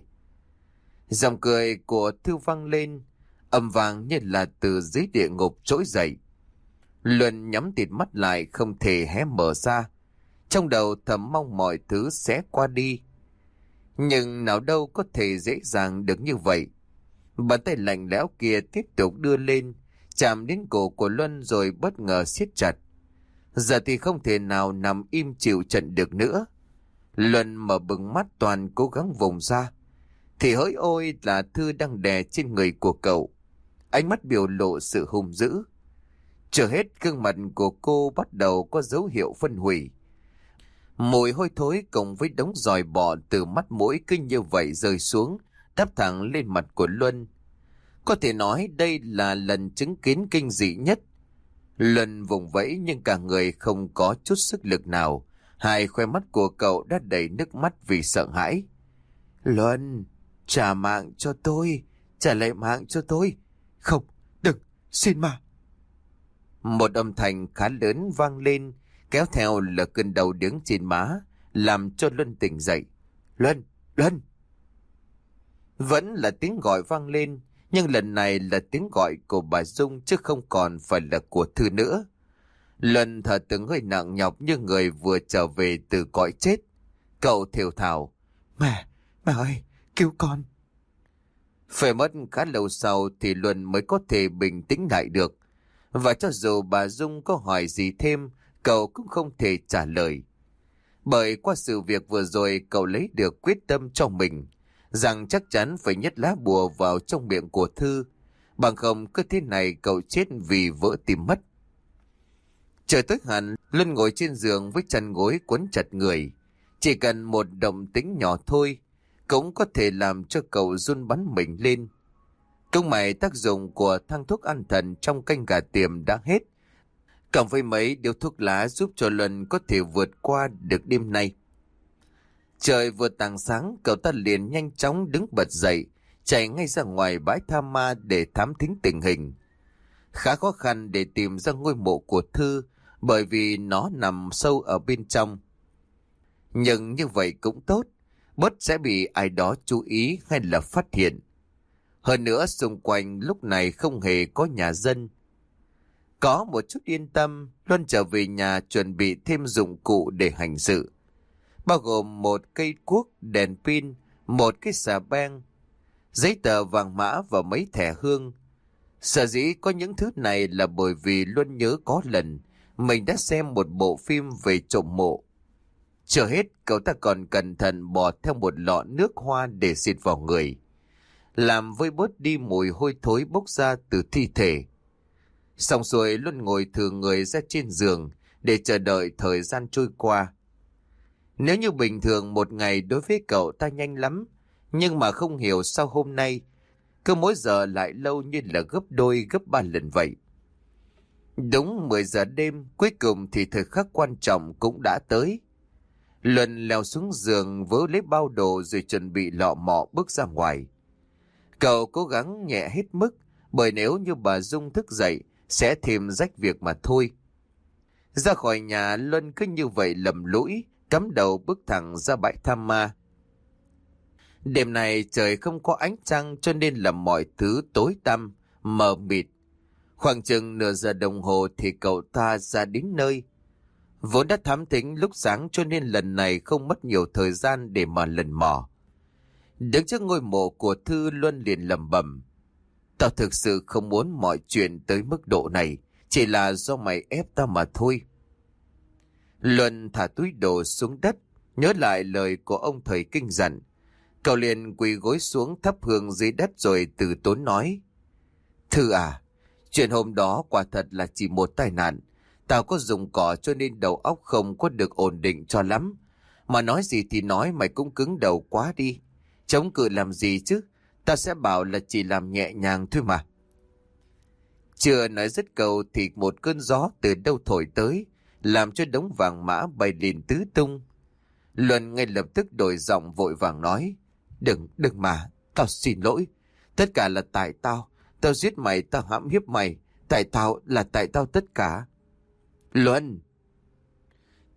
Dòng cười của Thư vang lên, âm vang như là từ dưới địa ngục trỗi dậy. Luân nhắm tịt mắt lại không thể hé mở ra. Trong đầu thầm mong mọi thứ sẽ qua đi. Nhưng nào đâu có thể dễ dàng được như vậy. Bàn tay lạnh lẽo kia tiếp tục đưa lên, chạm đến cổ của Luân rồi bất ngờ siết chặt. Giờ thì không thể nào nằm im chịu trận được nữa. Luân mở bừng mắt toàn cố gắng vùng ra. Thì hỡi ôi là Thư đang đè trên người của cậu. Ánh mắt biểu lộ sự hung dữ. Chờ hết gương mặt của cô bắt đầu có dấu hiệu phân hủy. Mùi hôi thối cộng với đống giòi bọ từ mắt mũi cứ như vậy rơi xuống, đắp thẳng lên mặt của Luân. Có thể nói đây là lần chứng kiến kinh dị nhất. Lần vùng vẫy nhưng cả người không có chút sức lực nào. Hai khoe mắt của cậu đã đầy nước mắt vì sợ hãi. Luân, trả mạng cho tôi, trả lại mạng cho tôi. Không, đừng, xin mà. Một âm thanh khá lớn vang lên, kéo theo là cơn đầu đứng trên má, làm cho Luân tỉnh dậy. Luân, Luân! Vẫn là tiếng gọi vang lên, nhưng lần này là tiếng gọi của bà Dung chứ không còn phải là của Thư nữa. Luân thở từng hơi nặng nhọc như người vừa trở về từ cõi chết. Cậu thiểu thảo. Mẹ, mẹ ơi, cứu con. Phải mất khá lâu sau thì Luân mới có thể bình tĩnh lại được. Và cho dù bà Dung có hỏi gì thêm, cậu cũng không thể trả lời. Bởi qua sự việc vừa rồi cậu lấy được quyết tâm cho mình, rằng chắc chắn phải nhét lá bùa vào trong miệng của Thư, bằng không cứ thế này cậu chết vì vỡ tim mất. Trời tối hẳn, Luân ngồi trên giường với chân gối quấn chặt người. Chỉ cần một động tĩnh nhỏ thôi, cũng có thể làm cho cậu run bắn mình lên. Công mày tác dụng của thang thuốc an thần trong canh gà tiềm đã hết. Cộng với mấy điều thuốc lá giúp cho Luân có thể vượt qua được đêm nay. Trời vừa tàng sáng, cậu ta liền nhanh chóng đứng bật dậy, chạy ngay ra ngoài bãi tha ma để thám thính tình hình. Khá khó khăn để tìm ra ngôi mộ của Thư, bởi vì nó nằm sâu ở bên trong. Nhưng như vậy cũng tốt, bớt sẽ bị ai đó chú ý hay là phát hiện. Hơn nữa xung quanh lúc này không hề có nhà dân. Có một chút yên tâm, Luân trở về nhà chuẩn bị thêm dụng cụ để hành sự. Bao gồm một cây cuốc, đèn pin, một cái xà beng, giấy tờ vàng mã và mấy thẻ hương. Sở dĩ có những thứ này là bởi vì luôn nhớ có lần mình đã xem một bộ phim về trộm mộ. Chưa hết, cậu ta còn cẩn thận bỏ theo một lọ nước hoa để xịt vào người. Làm vơi bớt đi mùi hôi thối bốc ra từ thi thể. Xong rồi luôn ngồi thừa người ra trên giường để chờ đợi thời gian trôi qua. Nếu như bình thường một ngày đối với cậu ta nhanh lắm, nhưng mà không hiểu sao hôm nay, cứ mỗi giờ lại lâu như là gấp đôi gấp ba lần vậy. Đúng 10 giờ đêm, cuối cùng thì thời khắc quan trọng cũng đã tới. Luân leo xuống giường vớ lấy bao đồ rồi chuẩn bị lọ mọ bước ra ngoài. Cậu cố gắng nhẹ hết mức, bởi nếu như bà Dung thức dậy, sẽ thêm rách việc mà thôi. Ra khỏi nhà, Luân cứ như vậy lầm lũi, cắm đầu bước thẳng ra bãi tham ma. Đêm này trời không có ánh trăng cho nên là mọi thứ tối tăm, mờ mịt. Khoảng chừng nửa giờ đồng hồ thì cậu ta ra đến nơi. Vốn đã thám thính lúc sáng cho nên lần này không mất nhiều thời gian để mà lần mò. Đứng trước ngôi mộ của Thư Luân liền lầm bầm. Tao thực sự không muốn mọi chuyện tới mức độ này, chỉ là do mày ép tao mà thôi. Luân thả túi đồ xuống đất, nhớ lại lời của ông thầy kinh dặn. Cậu liền quỳ gối xuống thắp hương dưới đất rồi từ tốn nói. Thư à, chuyện hôm đó quả thật là chỉ một tai nạn. Tao có dùng cỏ cho nên đầu óc không có được ổn định cho lắm. Mà nói gì thì nói mày cũng cứng đầu quá đi. Chống cự làm gì chứ? Ta sẽ bảo là chỉ làm nhẹ nhàng thôi mà. Chưa nói dứt câu thì một cơn gió từ đâu thổi tới, làm cho đống vàng mã bay lên tứ tung. Luân ngay lập tức đổi giọng vội vàng nói, đừng, đừng mà, tao xin lỗi. Tất cả là tại tao, tao giết mày, tao hãm hiếp mày, tại tao là tại tao tất cả. Luân!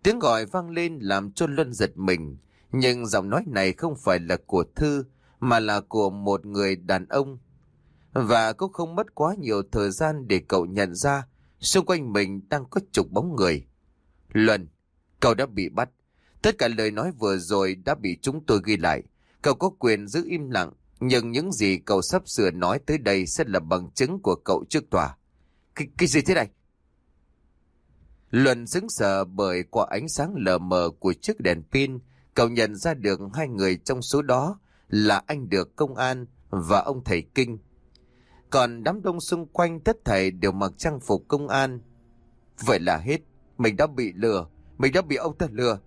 Tiếng gọi vang lên làm cho Luân giật mình, nhưng giọng nói này không phải là của Thư, mà là của một người đàn ông. Và cũng không mất quá nhiều thời gian để cậu nhận ra xung quanh mình đang có chục bóng người. Luân, cậu đã bị bắt. Tất cả lời nói vừa rồi đã bị chúng tôi ghi lại. Cậu có quyền giữ im lặng, nhưng những gì cậu sắp sửa nói tới đây sẽ là bằng chứng của cậu trước tòa. Cái, cái gì thế này? Luân sững sờ bởi qua ánh sáng lờ mờ của chiếc đèn pin, cậu nhận ra được hai người trong số đó là anh được công an và ông thầy kinh. Còn đám đông xung quanh tất thảy đều mặc trang phục công an. Vậy là hết, mình đã bị lừa, mình đã bị ông ta lừa.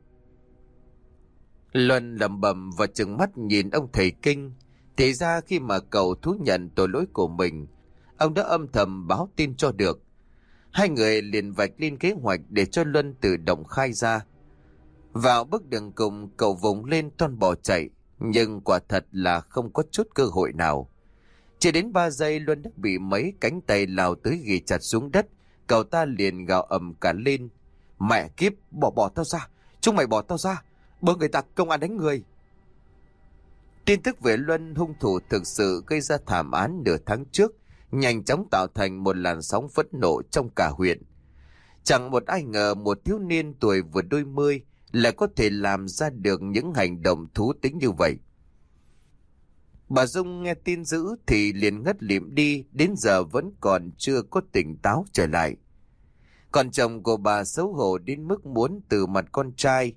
Luân lầm bầm và trừng mắt nhìn ông thầy kinh. Thì ra khi mà cậu thú nhận tội lỗi của mình, ông đã âm thầm báo tin cho được. Hai người liền vạch lên kế hoạch để cho Luân tự động khai ra. Vào bước đường cùng, cậu vùng lên toan bỏ chạy, nhưng quả thật là không có chút cơ hội nào. Chỉ đến ba giây Luân đã bị mấy cánh tay lao tới ghi chặt xuống đất, cậu ta liền gào ầm cả lên. Mẹ kiếp, bỏ bỏ tao ra, chúng mày bỏ tao ra, bớ người ta công an đánh người. Tin tức về Luân hung thủ thực sự gây ra thảm án nửa tháng trước, nhanh chóng tạo thành một làn sóng phẫn nộ trong cả huyện. Chẳng một ai ngờ một thiếu niên tuổi vừa đôi mươi lại có thể làm ra được những hành động thú tính như vậy. Bà Dung nghe tin dữ thì liền ngất liệm đi, đến giờ vẫn còn chưa có tỉnh táo trở lại. Còn chồng của bà xấu hổ đến mức muốn từ mặt con trai.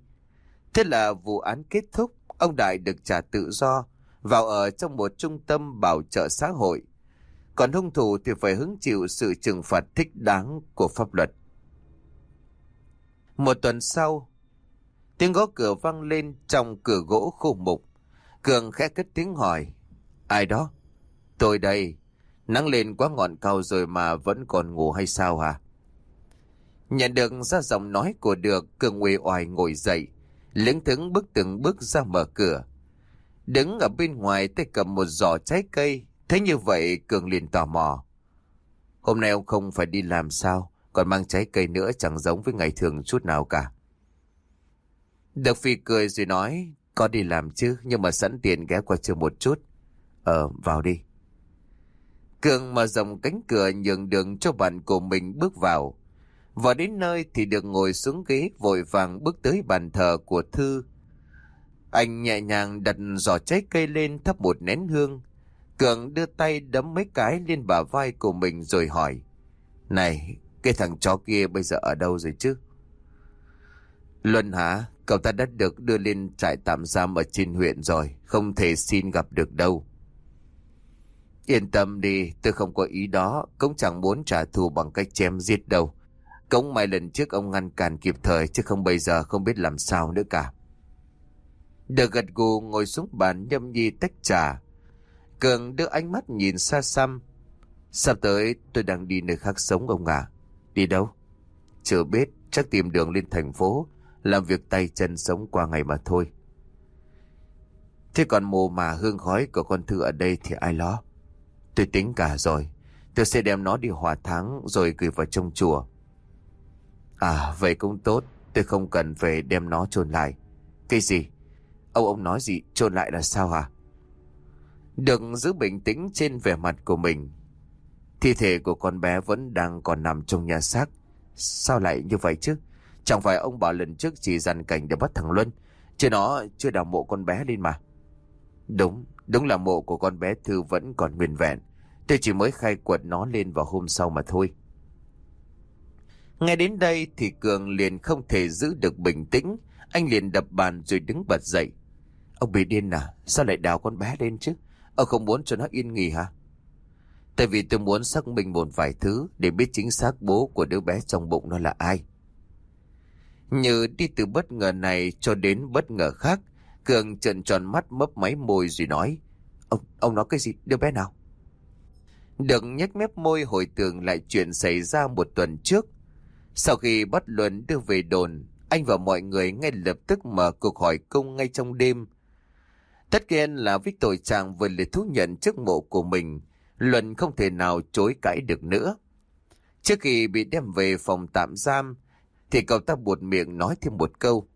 Thế là vụ án kết thúc, ông Đại được trả tự do, vào ở trong một trung tâm bảo trợ xã hội. Còn hung thủ thì phải hứng chịu sự trừng phạt thích đáng của pháp luật. Một tuần sau, tiếng gõ cửa vang lên trong cửa gỗ khu mục. Cường khẽ cất tiếng hỏi, ai đó? Tôi đây, nắng lên quá ngọn cao rồi mà vẫn còn ngủ hay sao hả? Nhận được ra giọng nói của được, Cường uể oải ngồi dậy, lững thững bước từng bước ra mở cửa. Đứng ở bên ngoài tay cầm một giỏ trái cây, thấy như vậy Cường liền tò mò. Hôm nay ông không phải đi làm sao, còn mang trái cây nữa chẳng giống với ngày thường chút nào cả. Được Phi cười rồi nói, có đi làm chứ, nhưng mà sẵn tiền ghé qua chơi một chút. Ờ, vào đi. Cường mở rộng cánh cửa nhường đường cho bạn của mình bước vào. Vừa đến nơi thì được ngồi xuống ghế vội vàng bước tới bàn thờ của Thư. Anh nhẹ nhàng đặt giỏ trái cây lên thắp một nén hương. Cường đưa tay đấm mấy cái lên bả vai của mình rồi hỏi. Này, cái thằng chó kia bây giờ ở đâu rồi chứ? Luân hả? Cậu ta đã được đưa lên trại tạm giam ở trên huyện rồi, không thể xin gặp được đâu. Yên tâm đi, tôi không có ý đó, cũng chẳng muốn trả thù bằng cách chém giết đâu. Cũng may lần trước ông ngăn cản kịp thời chứ không bây giờ không biết làm sao nữa cả. Được gật gù ngồi xuống bàn nhâm nhi tách trà. Cường đưa ánh mắt nhìn xa xăm. Sắp tới tôi đang đi nơi khác sống ông à. Đi đâu? Chưa biết, chắc tìm đường lên thành phố, làm việc tay chân sống qua ngày mà thôi. Thế còn mồ mà hương khói của con Thư ở đây thì ai lo? Tôi tính cả rồi. Tôi sẽ đem nó đi hòa tháng rồi gửi vào trong chùa. À vậy cũng tốt. Tôi không cần phải đem nó chôn lại. Cái gì? Ông ông nói gì? chôn lại là sao hả? Được giữ bình tĩnh trên vẻ mặt của mình. Thi thể của con bé vẫn đang còn nằm trong nhà xác. Sao lại như vậy chứ? Chẳng phải ông bảo lần trước chỉ dàn cảnh để bắt thằng Luân. Chứ nó chưa đào mộ con bé lên mà. Đúng, đúng là mộ của con bé Thư vẫn còn nguyên vẹn. Tôi chỉ mới khai quật nó lên vào hôm sau mà thôi. Nghe đến đây thì Cường liền không thể giữ được bình tĩnh. Anh liền đập bàn rồi đứng bật dậy. Ông bị điên à? Sao lại đào con bé lên chứ? Ông không muốn cho nó yên nghỉ hả? Tại vì tôi muốn xác minh một vài thứ để biết chính xác bố của đứa bé trong bụng nó là ai. Như đi từ bất ngờ này cho đến bất ngờ khác, Cường trợn tròn mắt mấp máy môi rồi nói. Ông, ông nói cái gì? Đứa bé nào? Đừng nhếch mép môi hồi tưởng lại chuyện xảy ra một tuần trước. Sau khi bắt Luân đưa về đồn, anh và mọi người ngay lập tức mở cuộc hỏi cung ngay trong đêm. Tất nhiên là Victor chàng vừa liệt thú nhận chức mộ của mình, Luân không thể nào chối cãi được nữa. Trước khi bị đem về phòng tạm giam, thì cậu ta buột miệng nói thêm một câu.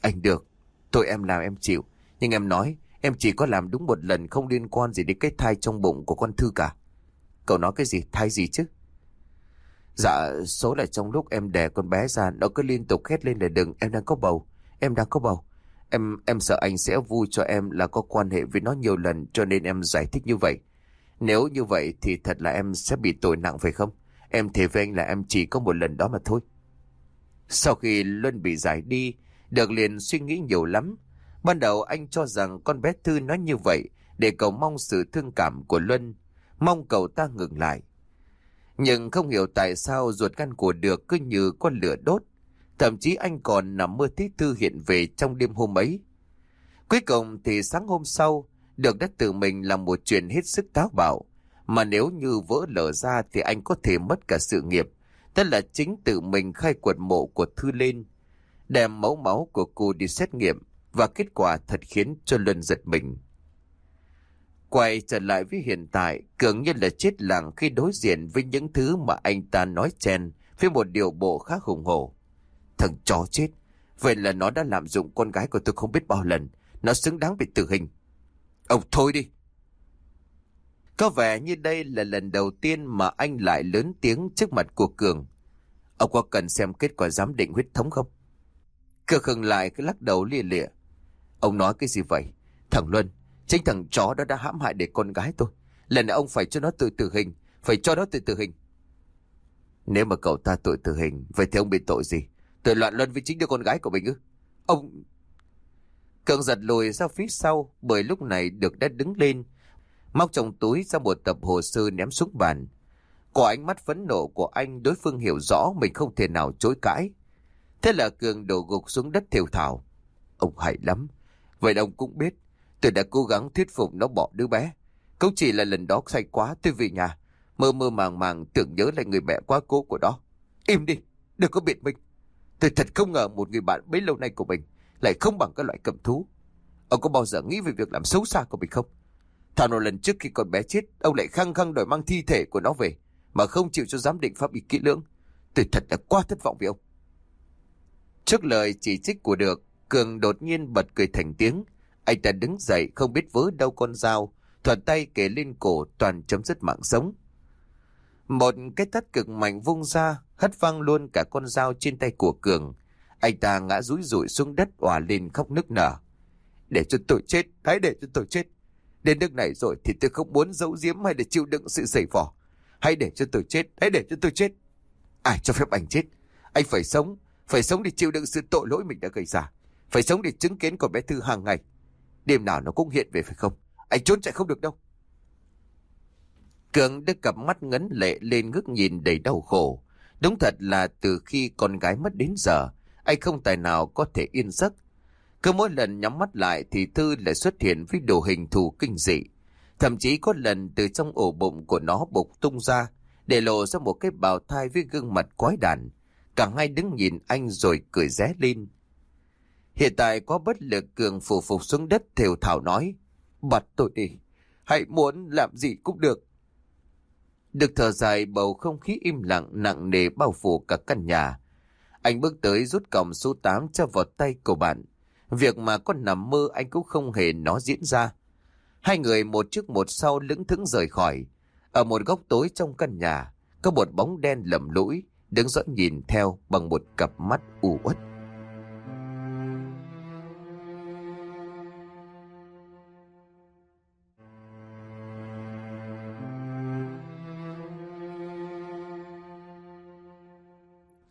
Anh được, tôi em làm em chịu, nhưng em nói em chỉ có làm đúng một lần không liên quan gì đến cái thai trong bụng của con Thư cả. Cậu nói cái gì, thai gì chứ? Dạ, số là trong lúc em đẻ con bé ra, nó cứ liên tục hét lên là đừng, em đang có bầu, em đang có bầu. Em em sợ anh sẽ vui cho em là có quan hệ với nó nhiều lần cho nên em giải thích như vậy. Nếu như vậy thì thật là em sẽ bị tội nặng phải không? Em thề với anh là em chỉ có một lần đó mà thôi. Sau khi Luân bị giải đi, được liền suy nghĩ nhiều lắm. Ban đầu anh cho rằng con bé Thư nói như vậy để cầu mong sự thương cảm của Luân, mong cậu ta ngừng lại. Nhưng không hiểu tại sao ruột gan của được cứ như con lửa đốt. Thậm chí anh còn nằm mơ thấy Thư hiện về trong đêm hôm ấy. Cuối cùng thì sáng hôm sau, được đã tự mình làm một chuyện hết sức táo bạo. Mà nếu như vỡ lở ra thì anh có thể mất cả sự nghiệp. Tức là chính tự mình khai quật mộ của Thư lên. Đem mẫu máu của cô đi xét nghiệm. Và kết quả thật khiến cho Luân giật mình. Quay trở lại với hiện tại, Cường như là chết lặng khi đối diện với những thứ mà anh ta nói chen với một điều bộ khác hùng hổ. Thằng chó chết, vậy là nó đã lạm dụng con gái của tôi không biết bao lần, nó xứng đáng bị tử hình. Ông thôi đi. Có vẻ như đây là lần đầu tiên mà anh lại lớn tiếng trước mặt của Cường. Ông có cần xem kết quả giám định huyết thống không? Cường khừng lại cái lắc đầu lia lịa. Ông nói cái gì vậy? Thằng Luân, Chính thằng chó đó đã hãm hại để con gái tôi. Lần này ông phải cho nó tự tử hình. Phải cho nó tự tử hình. Nếu mà cậu ta tội tử hình, vậy thì ông bị tội gì? Tội loạn luân với chính đứa con gái của mình ư? Ông... Cường giật lùi ra phía sau, bởi lúc này được đã đứng lên, móc trong túi ra một tập hồ sơ ném xuống bàn. Có ánh mắt phẫn nộ của anh, đối phương hiểu rõ mình không thể nào chối cãi. Thế là Cường đổ gục xuống đất thiểu thảo. Ông hay lắm. Vậy ông cũng biết, Tôi đã cố gắng thuyết phục nó bỏ đứa bé. Cũng chỉ là lần đó say quá tôi về nhà. Mơ mơ màng màng tưởng nhớ lại người mẹ quá cố của nó. Im đi, đừng có biện minh. Tôi thật không ngờ một người bạn bấy lâu nay của mình lại không bằng các loại cầm thú. Ông có bao giờ nghĩ về việc làm xấu xa của mình không? Thảo nào lần trước khi con bé chết, ông lại khăng khăng đòi mang thi thể của nó về, mà không chịu cho giám định pháp y kỹ lưỡng. Tôi thật đã quá thất vọng với ông. Trước lời chỉ trích của được, Cường đột nhiên bật cười thành tiếng, anh ta đứng dậy không biết vớ đâu con dao, thuận tay kể lên cổ toàn chấm dứt mạng sống. Một cái tắt cực mạnh vung ra, hất văng luôn cả con dao trên tay của Cường. Anh ta ngã rúi rụi xuống đất òa lên khóc nức nở. Để cho tôi chết, hãy để cho tôi chết. Đến nước này rồi thì tôi không muốn giấu giếm hay để chịu đựng sự giày vò. Hãy để cho tôi chết, hãy để cho tôi chết. Ai cho phép anh chết? Anh phải sống, phải sống để chịu đựng sự tội lỗi mình đã gây ra. Phải sống để chứng kiến con bé Thư hàng ngày. Đêm nào nó cũng hiện về phải không? Anh trốn chạy không được đâu. Cường đưa cặp mắt ngấn lệ lên ngước nhìn đầy đau khổ. Đúng thật là từ khi con gái mất đến giờ, anh không tài nào có thể yên giấc. Cứ mỗi lần nhắm mắt lại thì Thư lại xuất hiện với đồ hình thù kinh dị. Thậm chí có lần từ trong ổ bụng của nó bục tung ra, để lộ ra một cái bào thai với gương mặt quái đản. Cả hai đứng nhìn anh rồi cười ré lên. Hiện tại có bất lực cường phủ phục xuống đất thều thảo nói. Bật tôi đi, hãy muốn làm gì cũng được. Được thở dài bầu không khí im lặng nặng nề bao phủ cả căn nhà. Anh bước tới rút còng số 8 cho vào tay của bạn. Việc mà con nằm mơ anh cũng không hề nó diễn ra. Hai người một trước một sau lững thững rời khỏi. Ở một góc tối trong căn nhà, có một bóng đen lầm lũi, đứng dõi nhìn theo bằng một cặp mắt u uất.